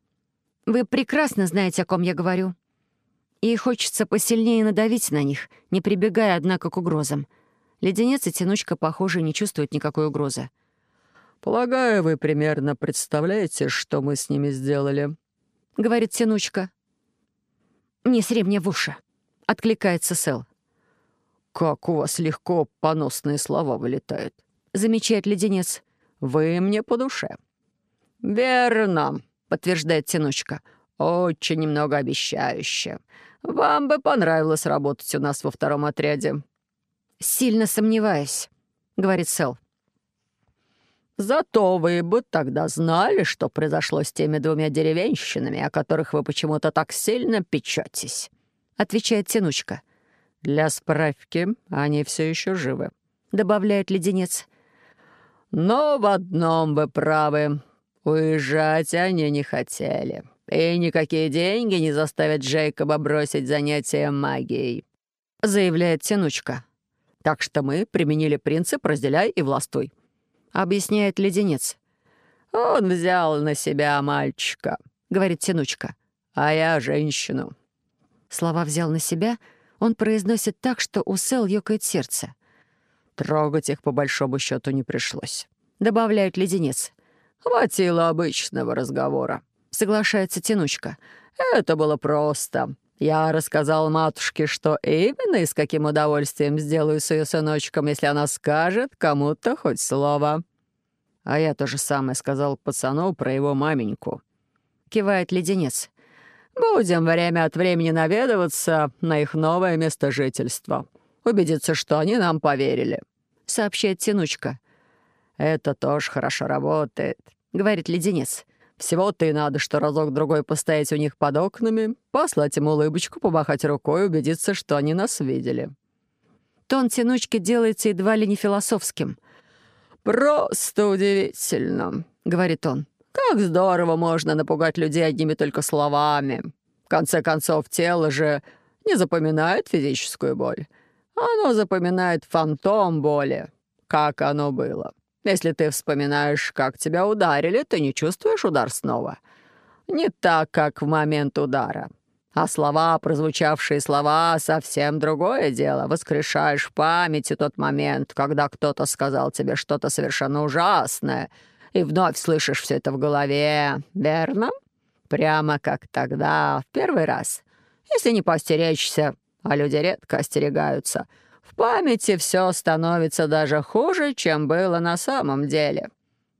«Вы прекрасно знаете, о ком я говорю. И хочется посильнее надавить на них, не прибегая, однако, к угрозам. Леденец и тянучка, похоже, не чувствуют никакой угрозы. «Полагаю, вы примерно представляете, что мы с ними сделали», — говорит тянучка. «Не сри мне в уши», — откликается Сэл. «Как у вас легко поносные слова вылетают», — замечает леденец. «Вы мне по душе». «Верно», — подтверждает Тянучка. «Очень многообещающе. Вам бы понравилось работать у нас во втором отряде». «Сильно сомневаюсь», — говорит Сэл. «Зато вы бы тогда знали, что произошло с теми двумя деревенщинами, о которых вы почему-то так сильно печетесь», — отвечает Тянучка. «Для справки они все еще живы», — добавляет Леденец. «Но в одном вы правы. Уезжать они не хотели. И никакие деньги не заставят Джейкоба бросить занятия магией», — заявляет Тянучка. «Так что мы применили принцип «разделяй и властвуй», — объясняет Леденец. «Он взял на себя мальчика», — говорит Тянучка, — «а я женщину». Слова «взял на себя» он произносит так, что у Сэл ёкает сердце. «Трогать их, по большому счету, не пришлось», — добавляет леденец. «Хватило обычного разговора», — соглашается Тянучка. «Это было просто. Я рассказал матушке, что именно и с каким удовольствием сделаю с ее сыночком, если она скажет кому-то хоть слово». А я то же самое сказал пацану про его маменьку. Кивает леденец. Будем время от времени наведываться на их новое место жительства. Убедиться, что они нам поверили», — сообщает Тянучка. «Это тоже хорошо работает», — говорит Леденец. «Всего-то и надо, что разок-другой постоять у них под окнами, послать им улыбочку, помахать рукой, убедиться, что они нас видели». Тон тянучки делается едва ли не философским. «Просто удивительно», — говорит он. «Как здорово можно напугать людей одними только словами. В конце концов, тело же не запоминает физическую боль. Оно запоминает фантом боли, как оно было. Если ты вспоминаешь, как тебя ударили, ты не чувствуешь удар снова. Не так, как в момент удара. А слова, прозвучавшие слова, совсем другое дело. Воскрешаешь в памяти тот момент, когда кто-то сказал тебе что-то совершенно ужасное, и вновь слышишь все это в голове, верно? Прямо как тогда, в первый раз. Если не постеречься, а люди редко остерегаются, в памяти все становится даже хуже, чем было на самом деле.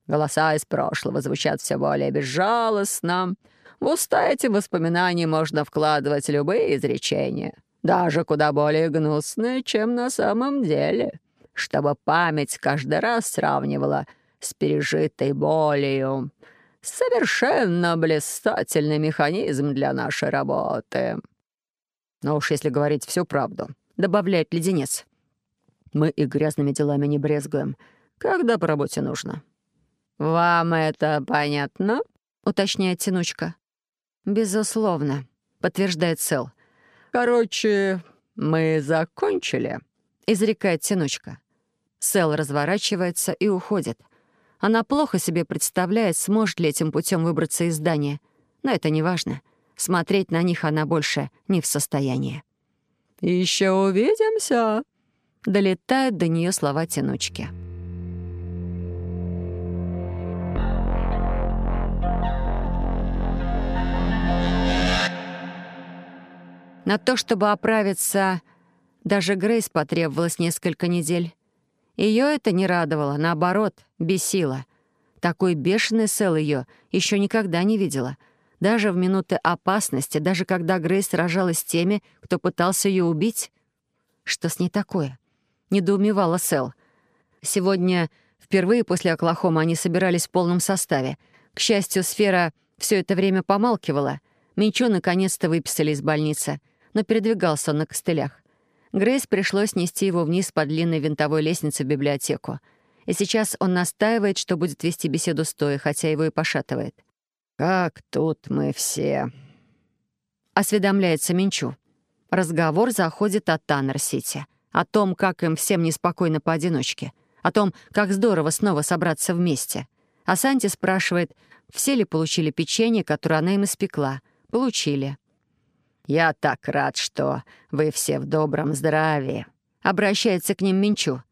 Голоса из прошлого звучат все более безжалостно, в уста этим воспоминаний можно вкладывать любые изречения, даже куда более гнусные, чем на самом деле, чтобы память каждый раз сравнивала с пережитой болью. Совершенно блистательный механизм для нашей работы. Но уж если говорить всю правду, добавляет леденец. Мы и грязными делами не брезгуем, когда по работе нужно. «Вам это понятно?» — уточняет Тянучка. «Безусловно», — подтверждает Сэл. «Короче, мы закончили», — изрекает Тянучка. Сэл разворачивается и уходит. Она плохо себе представляет, сможет ли этим путем выбраться из здания. Но это не важно. Смотреть на них она больше не в состоянии. «Еще увидимся», — долетают до нее слова Тянучки. На то, чтобы оправиться, даже Грейс потребовалось несколько недель. Ее это не радовало, наоборот, бесило. Такой бешеный Сэл ее еще никогда не видела. Даже в минуты опасности, даже когда Грейс сражалась с теми, кто пытался ее убить. Что с ней такое? Недоумевала Сэл. Сегодня, впервые после Оклахомы, они собирались в полном составе. К счастью, сфера все это время помалкивала. Минчу наконец-то выписали из больницы — но передвигался он на костылях. Грейс пришлось нести его вниз по длинной винтовой лестнице в библиотеку. И сейчас он настаивает, что будет вести беседу стоя, хотя его и пошатывает. «Как тут мы все...» Осведомляется Минчу. Разговор заходит о Таннер-Сити. О том, как им всем неспокойно поодиночке. О том, как здорово снова собраться вместе. А Санти спрашивает, все ли получили печенье, которое она им испекла. Получили. «Я так рад, что вы все в добром здравии», — обращается к ним Минчу.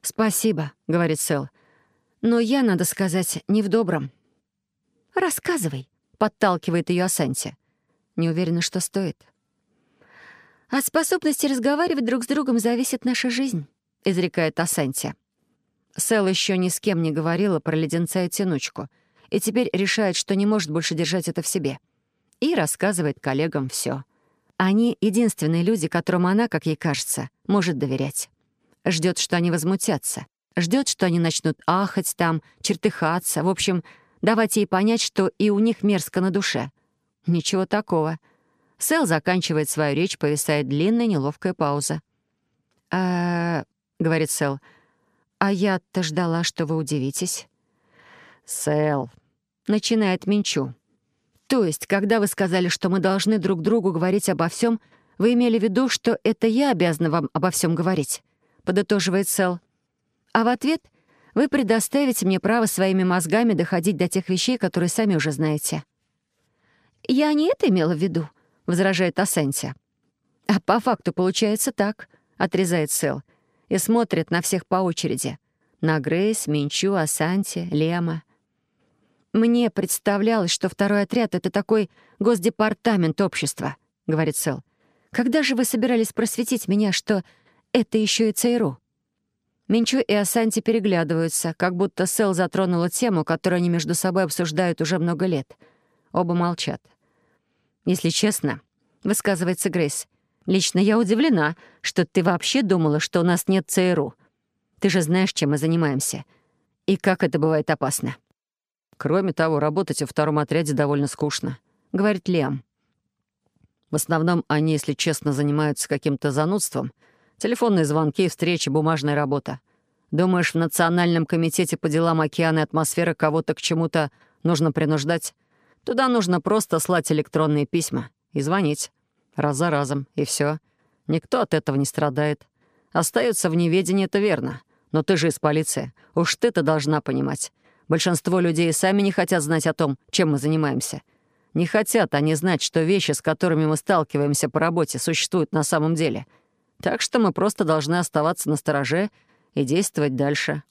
«Спасибо», — говорит Сэл. «Но я, надо сказать, не в добром». «Рассказывай», — подталкивает ее Асанти. Не уверена, что стоит. «От способности разговаривать друг с другом зависит наша жизнь», — изрекает Асанти. Сэл еще ни с кем не говорила про леденца и тянучку, и теперь решает, что не может больше держать это в себе — и рассказывает коллегам все. Они — единственные люди, которым она, как ей кажется, может доверять. Ждет, что они возмутятся. Ждет, что они начнут ахать там, чертыхаться. В общем, давать ей понять, что и у них мерзко на душе. Ничего такого. Сэл заканчивает свою речь, повисает длинная неловкая пауза. «А...» — говорит Сэл. «А я-то ждала, что вы удивитесь». «Сэл...» — начинает Минчу. То есть, когда вы сказали, что мы должны друг другу говорить обо всем, вы имели в виду, что это я обязана вам обо всем говорить, подытоживает Сэл. А в ответ вы предоставите мне право своими мозгами доходить до тех вещей, которые сами уже знаете. «Я не это имела в виду», — возражает Асенсия. «А по факту получается так», — отрезает Сэл и смотрит на всех по очереди. На Грейс, Минчу, Асанти, Лема. «Мне представлялось, что второй отряд — это такой госдепартамент общества», — говорит Сэл. «Когда же вы собирались просветить меня, что это еще и ЦРУ?» Минчу и Асанти переглядываются, как будто Сэл затронула тему, которую они между собой обсуждают уже много лет. Оба молчат. «Если честно», — высказывается Грейс, «лично я удивлена, что ты вообще думала, что у нас нет ЦРУ. Ты же знаешь, чем мы занимаемся. И как это бывает опасно». Кроме того, работать во втором отряде довольно скучно», — говорит Лиам. В основном они, если честно, занимаются каким-то занудством, Телефонные звонки, встречи, бумажная работа. Думаешь, в Национальном комитете по делам океана и атмосферы кого-то к чему-то нужно принуждать? Туда нужно просто слать электронные письма и звонить. Раз за разом, и все. Никто от этого не страдает. Остается в неведении, это верно. Но ты же из полиции. Уж ты-то должна понимать. Большинство людей сами не хотят знать о том, чем мы занимаемся. Не хотят они знать, что вещи, с которыми мы сталкиваемся по работе, существуют на самом деле. Так что мы просто должны оставаться на стороже и действовать дальше.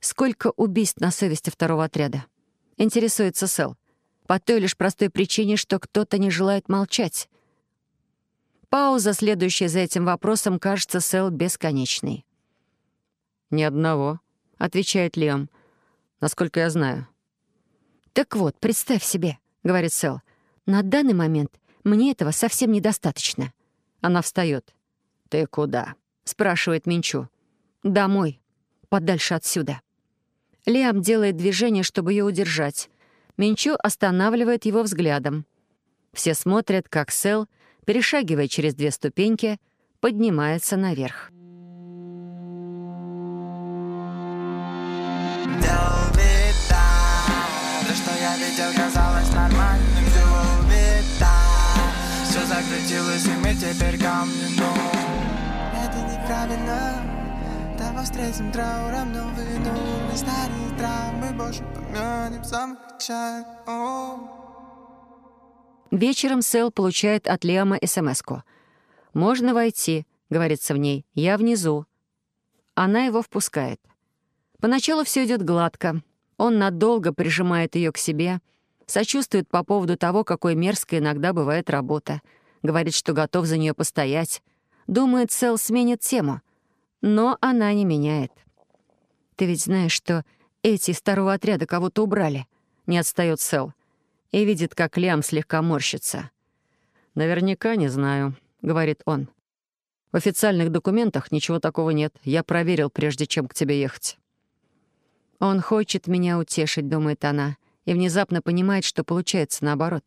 Сколько убийств на совести второго отряда? Интересуется Сэл. По той лишь простой причине, что кто-то не желает молчать. Пауза, следующая за этим вопросом, кажется Сэл бесконечной. «Ни одного», — отвечает Лиам. «Насколько я знаю». «Так вот, представь себе», — говорит Сэл. «На данный момент мне этого совсем недостаточно». Она встает. «Ты куда?» — спрашивает Минчу. «Домой. Подальше отсюда». Лиам делает движение, чтобы ее удержать. Минчу останавливает его взглядом. Все смотрят, как Сэл, перешагивая через две ступеньки, поднимается наверх. Видел, казалось нормальным Всего увита Все закрутилось, и мы теперь камни, но Это неправильно Давай встретим трауром новый нур На старые травмы больше помянем самых чай Вечером Сэл получает от Лиама смс -ку. «Можно войти», — говорится в ней. «Я внизу». Она его впускает. Поначалу все идет гладко. Он надолго прижимает ее к себе, сочувствует по поводу того, какой мерзкой иногда бывает работа. Говорит, что готов за нее постоять. Думает, Сэл сменит тему. Но она не меняет. «Ты ведь знаешь, что эти из второго отряда кого-то убрали?» Не отстает Сэл. И видит, как Лям слегка морщится. «Наверняка не знаю», — говорит он. «В официальных документах ничего такого нет. Я проверил, прежде чем к тебе ехать». «Он хочет меня утешить», — думает она, и внезапно понимает, что получается наоборот.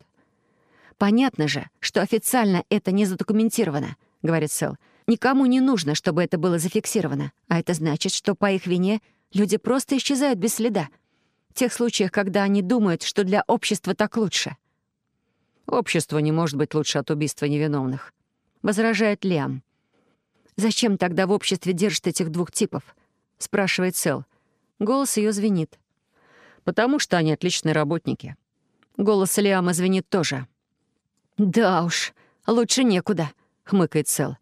«Понятно же, что официально это не задокументировано», — говорит Сэл. «Никому не нужно, чтобы это было зафиксировано. А это значит, что по их вине люди просто исчезают без следа. В тех случаях, когда они думают, что для общества так лучше». «Общество не может быть лучше от убийства невиновных», — возражает Лиам. «Зачем тогда в обществе держат этих двух типов?» — спрашивает Сэл. Голос ее звенит. «Потому что они отличные работники». Голос Лиама звенит тоже. «Да уж, лучше некуда», — хмыкает Сэл.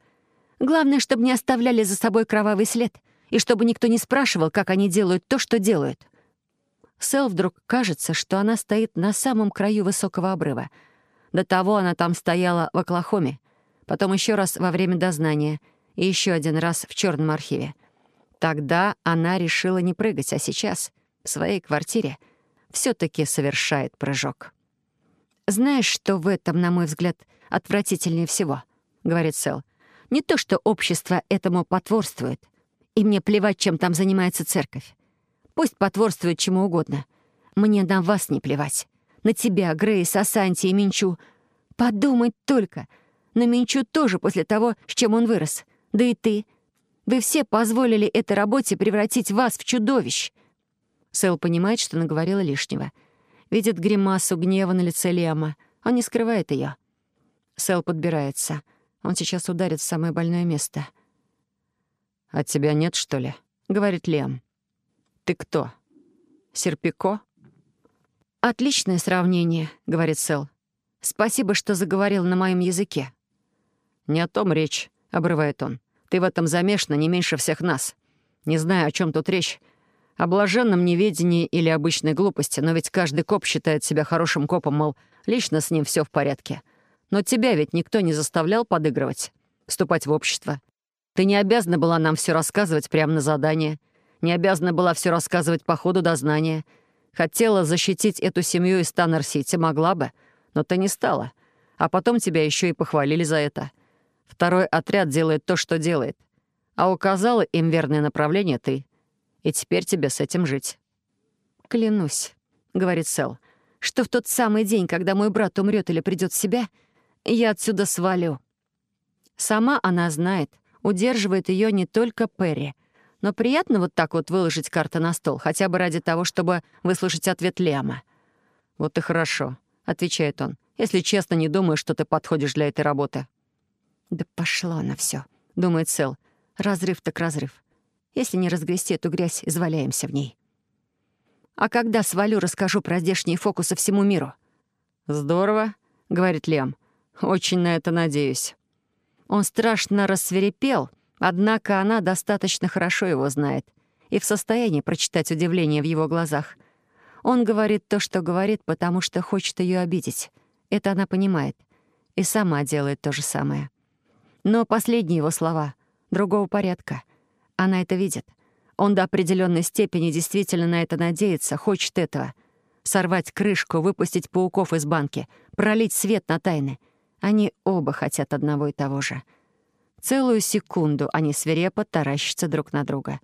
«Главное, чтобы не оставляли за собой кровавый след, и чтобы никто не спрашивал, как они делают то, что делают». Сэл вдруг кажется, что она стоит на самом краю высокого обрыва. До того она там стояла в Оклахоме, потом еще раз во время дознания и еще один раз в черном архиве — Тогда она решила не прыгать, а сейчас, в своей квартире, все таки совершает прыжок. «Знаешь, что в этом, на мой взгляд, отвратительнее всего?» — говорит Сэл. «Не то, что общество этому потворствует, и мне плевать, чем там занимается церковь. Пусть потворствует чему угодно. Мне на вас не плевать. На тебя, Грейс, Асанти и Минчу. Подумать только. На Минчу тоже после того, с чем он вырос. Да и ты. Вы все позволили этой работе превратить вас в чудовищ». Сэл понимает, что наговорила лишнего. Видит гримасу гнева на лице Лиама. Он не скрывает ее. Сэл подбирается. Он сейчас ударит в самое больное место. «От тебя нет, что ли?» — говорит Лиам. «Ты кто? Серпико?» «Отличное сравнение», — говорит Сэл. «Спасибо, что заговорил на моем языке». «Не о том речь», — обрывает он. Ты в этом замешана не меньше всех нас. Не знаю, о чем тут речь. О блаженном неведении или обычной глупости, но ведь каждый коп считает себя хорошим копом, мол, лично с ним все в порядке. Но тебя ведь никто не заставлял подыгрывать, вступать в общество. Ты не обязана была нам все рассказывать прямо на задание, не обязана была все рассказывать по ходу дознания. Хотела защитить эту семью из Таннер-Сити, могла бы, но ты не стала. А потом тебя еще и похвалили за это. Второй отряд делает то, что делает. А указала им верное направление ты. И теперь тебе с этим жить. «Клянусь», — говорит Сэл, «что в тот самый день, когда мой брат умрет или придет в себя, я отсюда свалю». Сама она знает, удерживает ее не только Перри. Но приятно вот так вот выложить карты на стол, хотя бы ради того, чтобы выслушать ответ Лиама. «Вот и хорошо», — отвечает он. «Если честно, не думаю, что ты подходишь для этой работы». «Да пошло на все, думает Сэл. «Разрыв так разрыв. Если не разгрести эту грязь, изваляемся в ней». «А когда свалю, расскажу про здешние фокусы всему миру». «Здорово», — говорит Лем. «Очень на это надеюсь». Он страшно рассверепел, однако она достаточно хорошо его знает и в состоянии прочитать удивление в его глазах. Он говорит то, что говорит, потому что хочет ее обидеть. Это она понимает. И сама делает то же самое. Но последние его слова другого порядка. Она это видит. Он до определенной степени действительно на это надеется, хочет этого. Сорвать крышку, выпустить пауков из банки, пролить свет на тайны. Они оба хотят одного и того же. Целую секунду они свирепо таращатся друг на друга.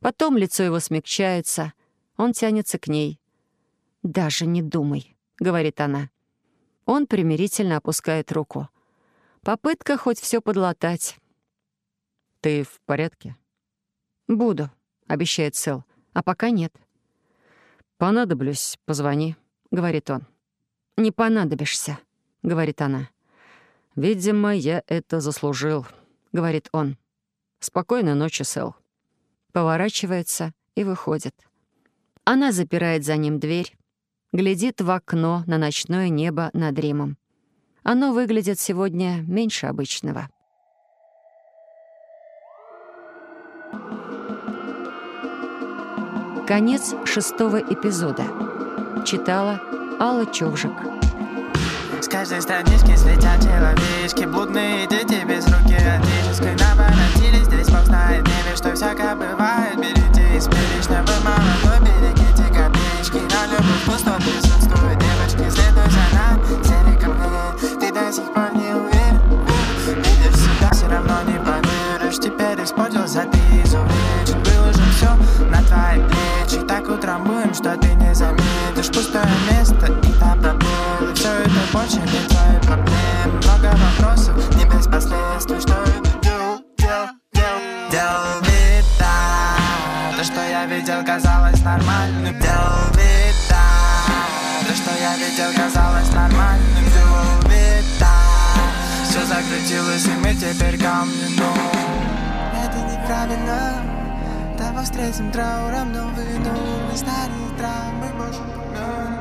Потом лицо его смягчается, он тянется к ней. «Даже не думай», — говорит она. Он примирительно опускает руку. Попытка хоть все подлатать. «Ты в порядке?» «Буду», — обещает Сэл. «А пока нет». «Понадоблюсь, позвони», — говорит он. «Не понадобишься», — говорит она. «Видимо, я это заслужил», — говорит он. «Спокойной ночи, Сэл». Поворачивается и выходит. Она запирает за ним дверь, глядит в окно на ночное небо над Римом. Оно выглядит сегодня меньше обычного. Конец шестого эпизода. Читала Алла Човжик. С каждой странички слетят человечки Блудные дети без руки отеческой Наворотились, здесь Бог знает небе Что всякое бывает, берите из Вы молодой, берегите копеечки На любовь пусто присутствует ты изувечен Выложим все на твои плечи. Так утром будем, что ты не заметишь. Пустое место и там пробелы. Все это больше не твои проблемы. Много вопросов, не без последствий. Что это делал, делал, делал? Вид, да. То, что я видел, казалось нормальным. Делал вид, да. То, что я видел, казалось нормальным. Делал вид, да. Все закрутилось, и мы теперь камни, Это неправильно Давай встретим трауром новый новый старые травмы Можем помянуться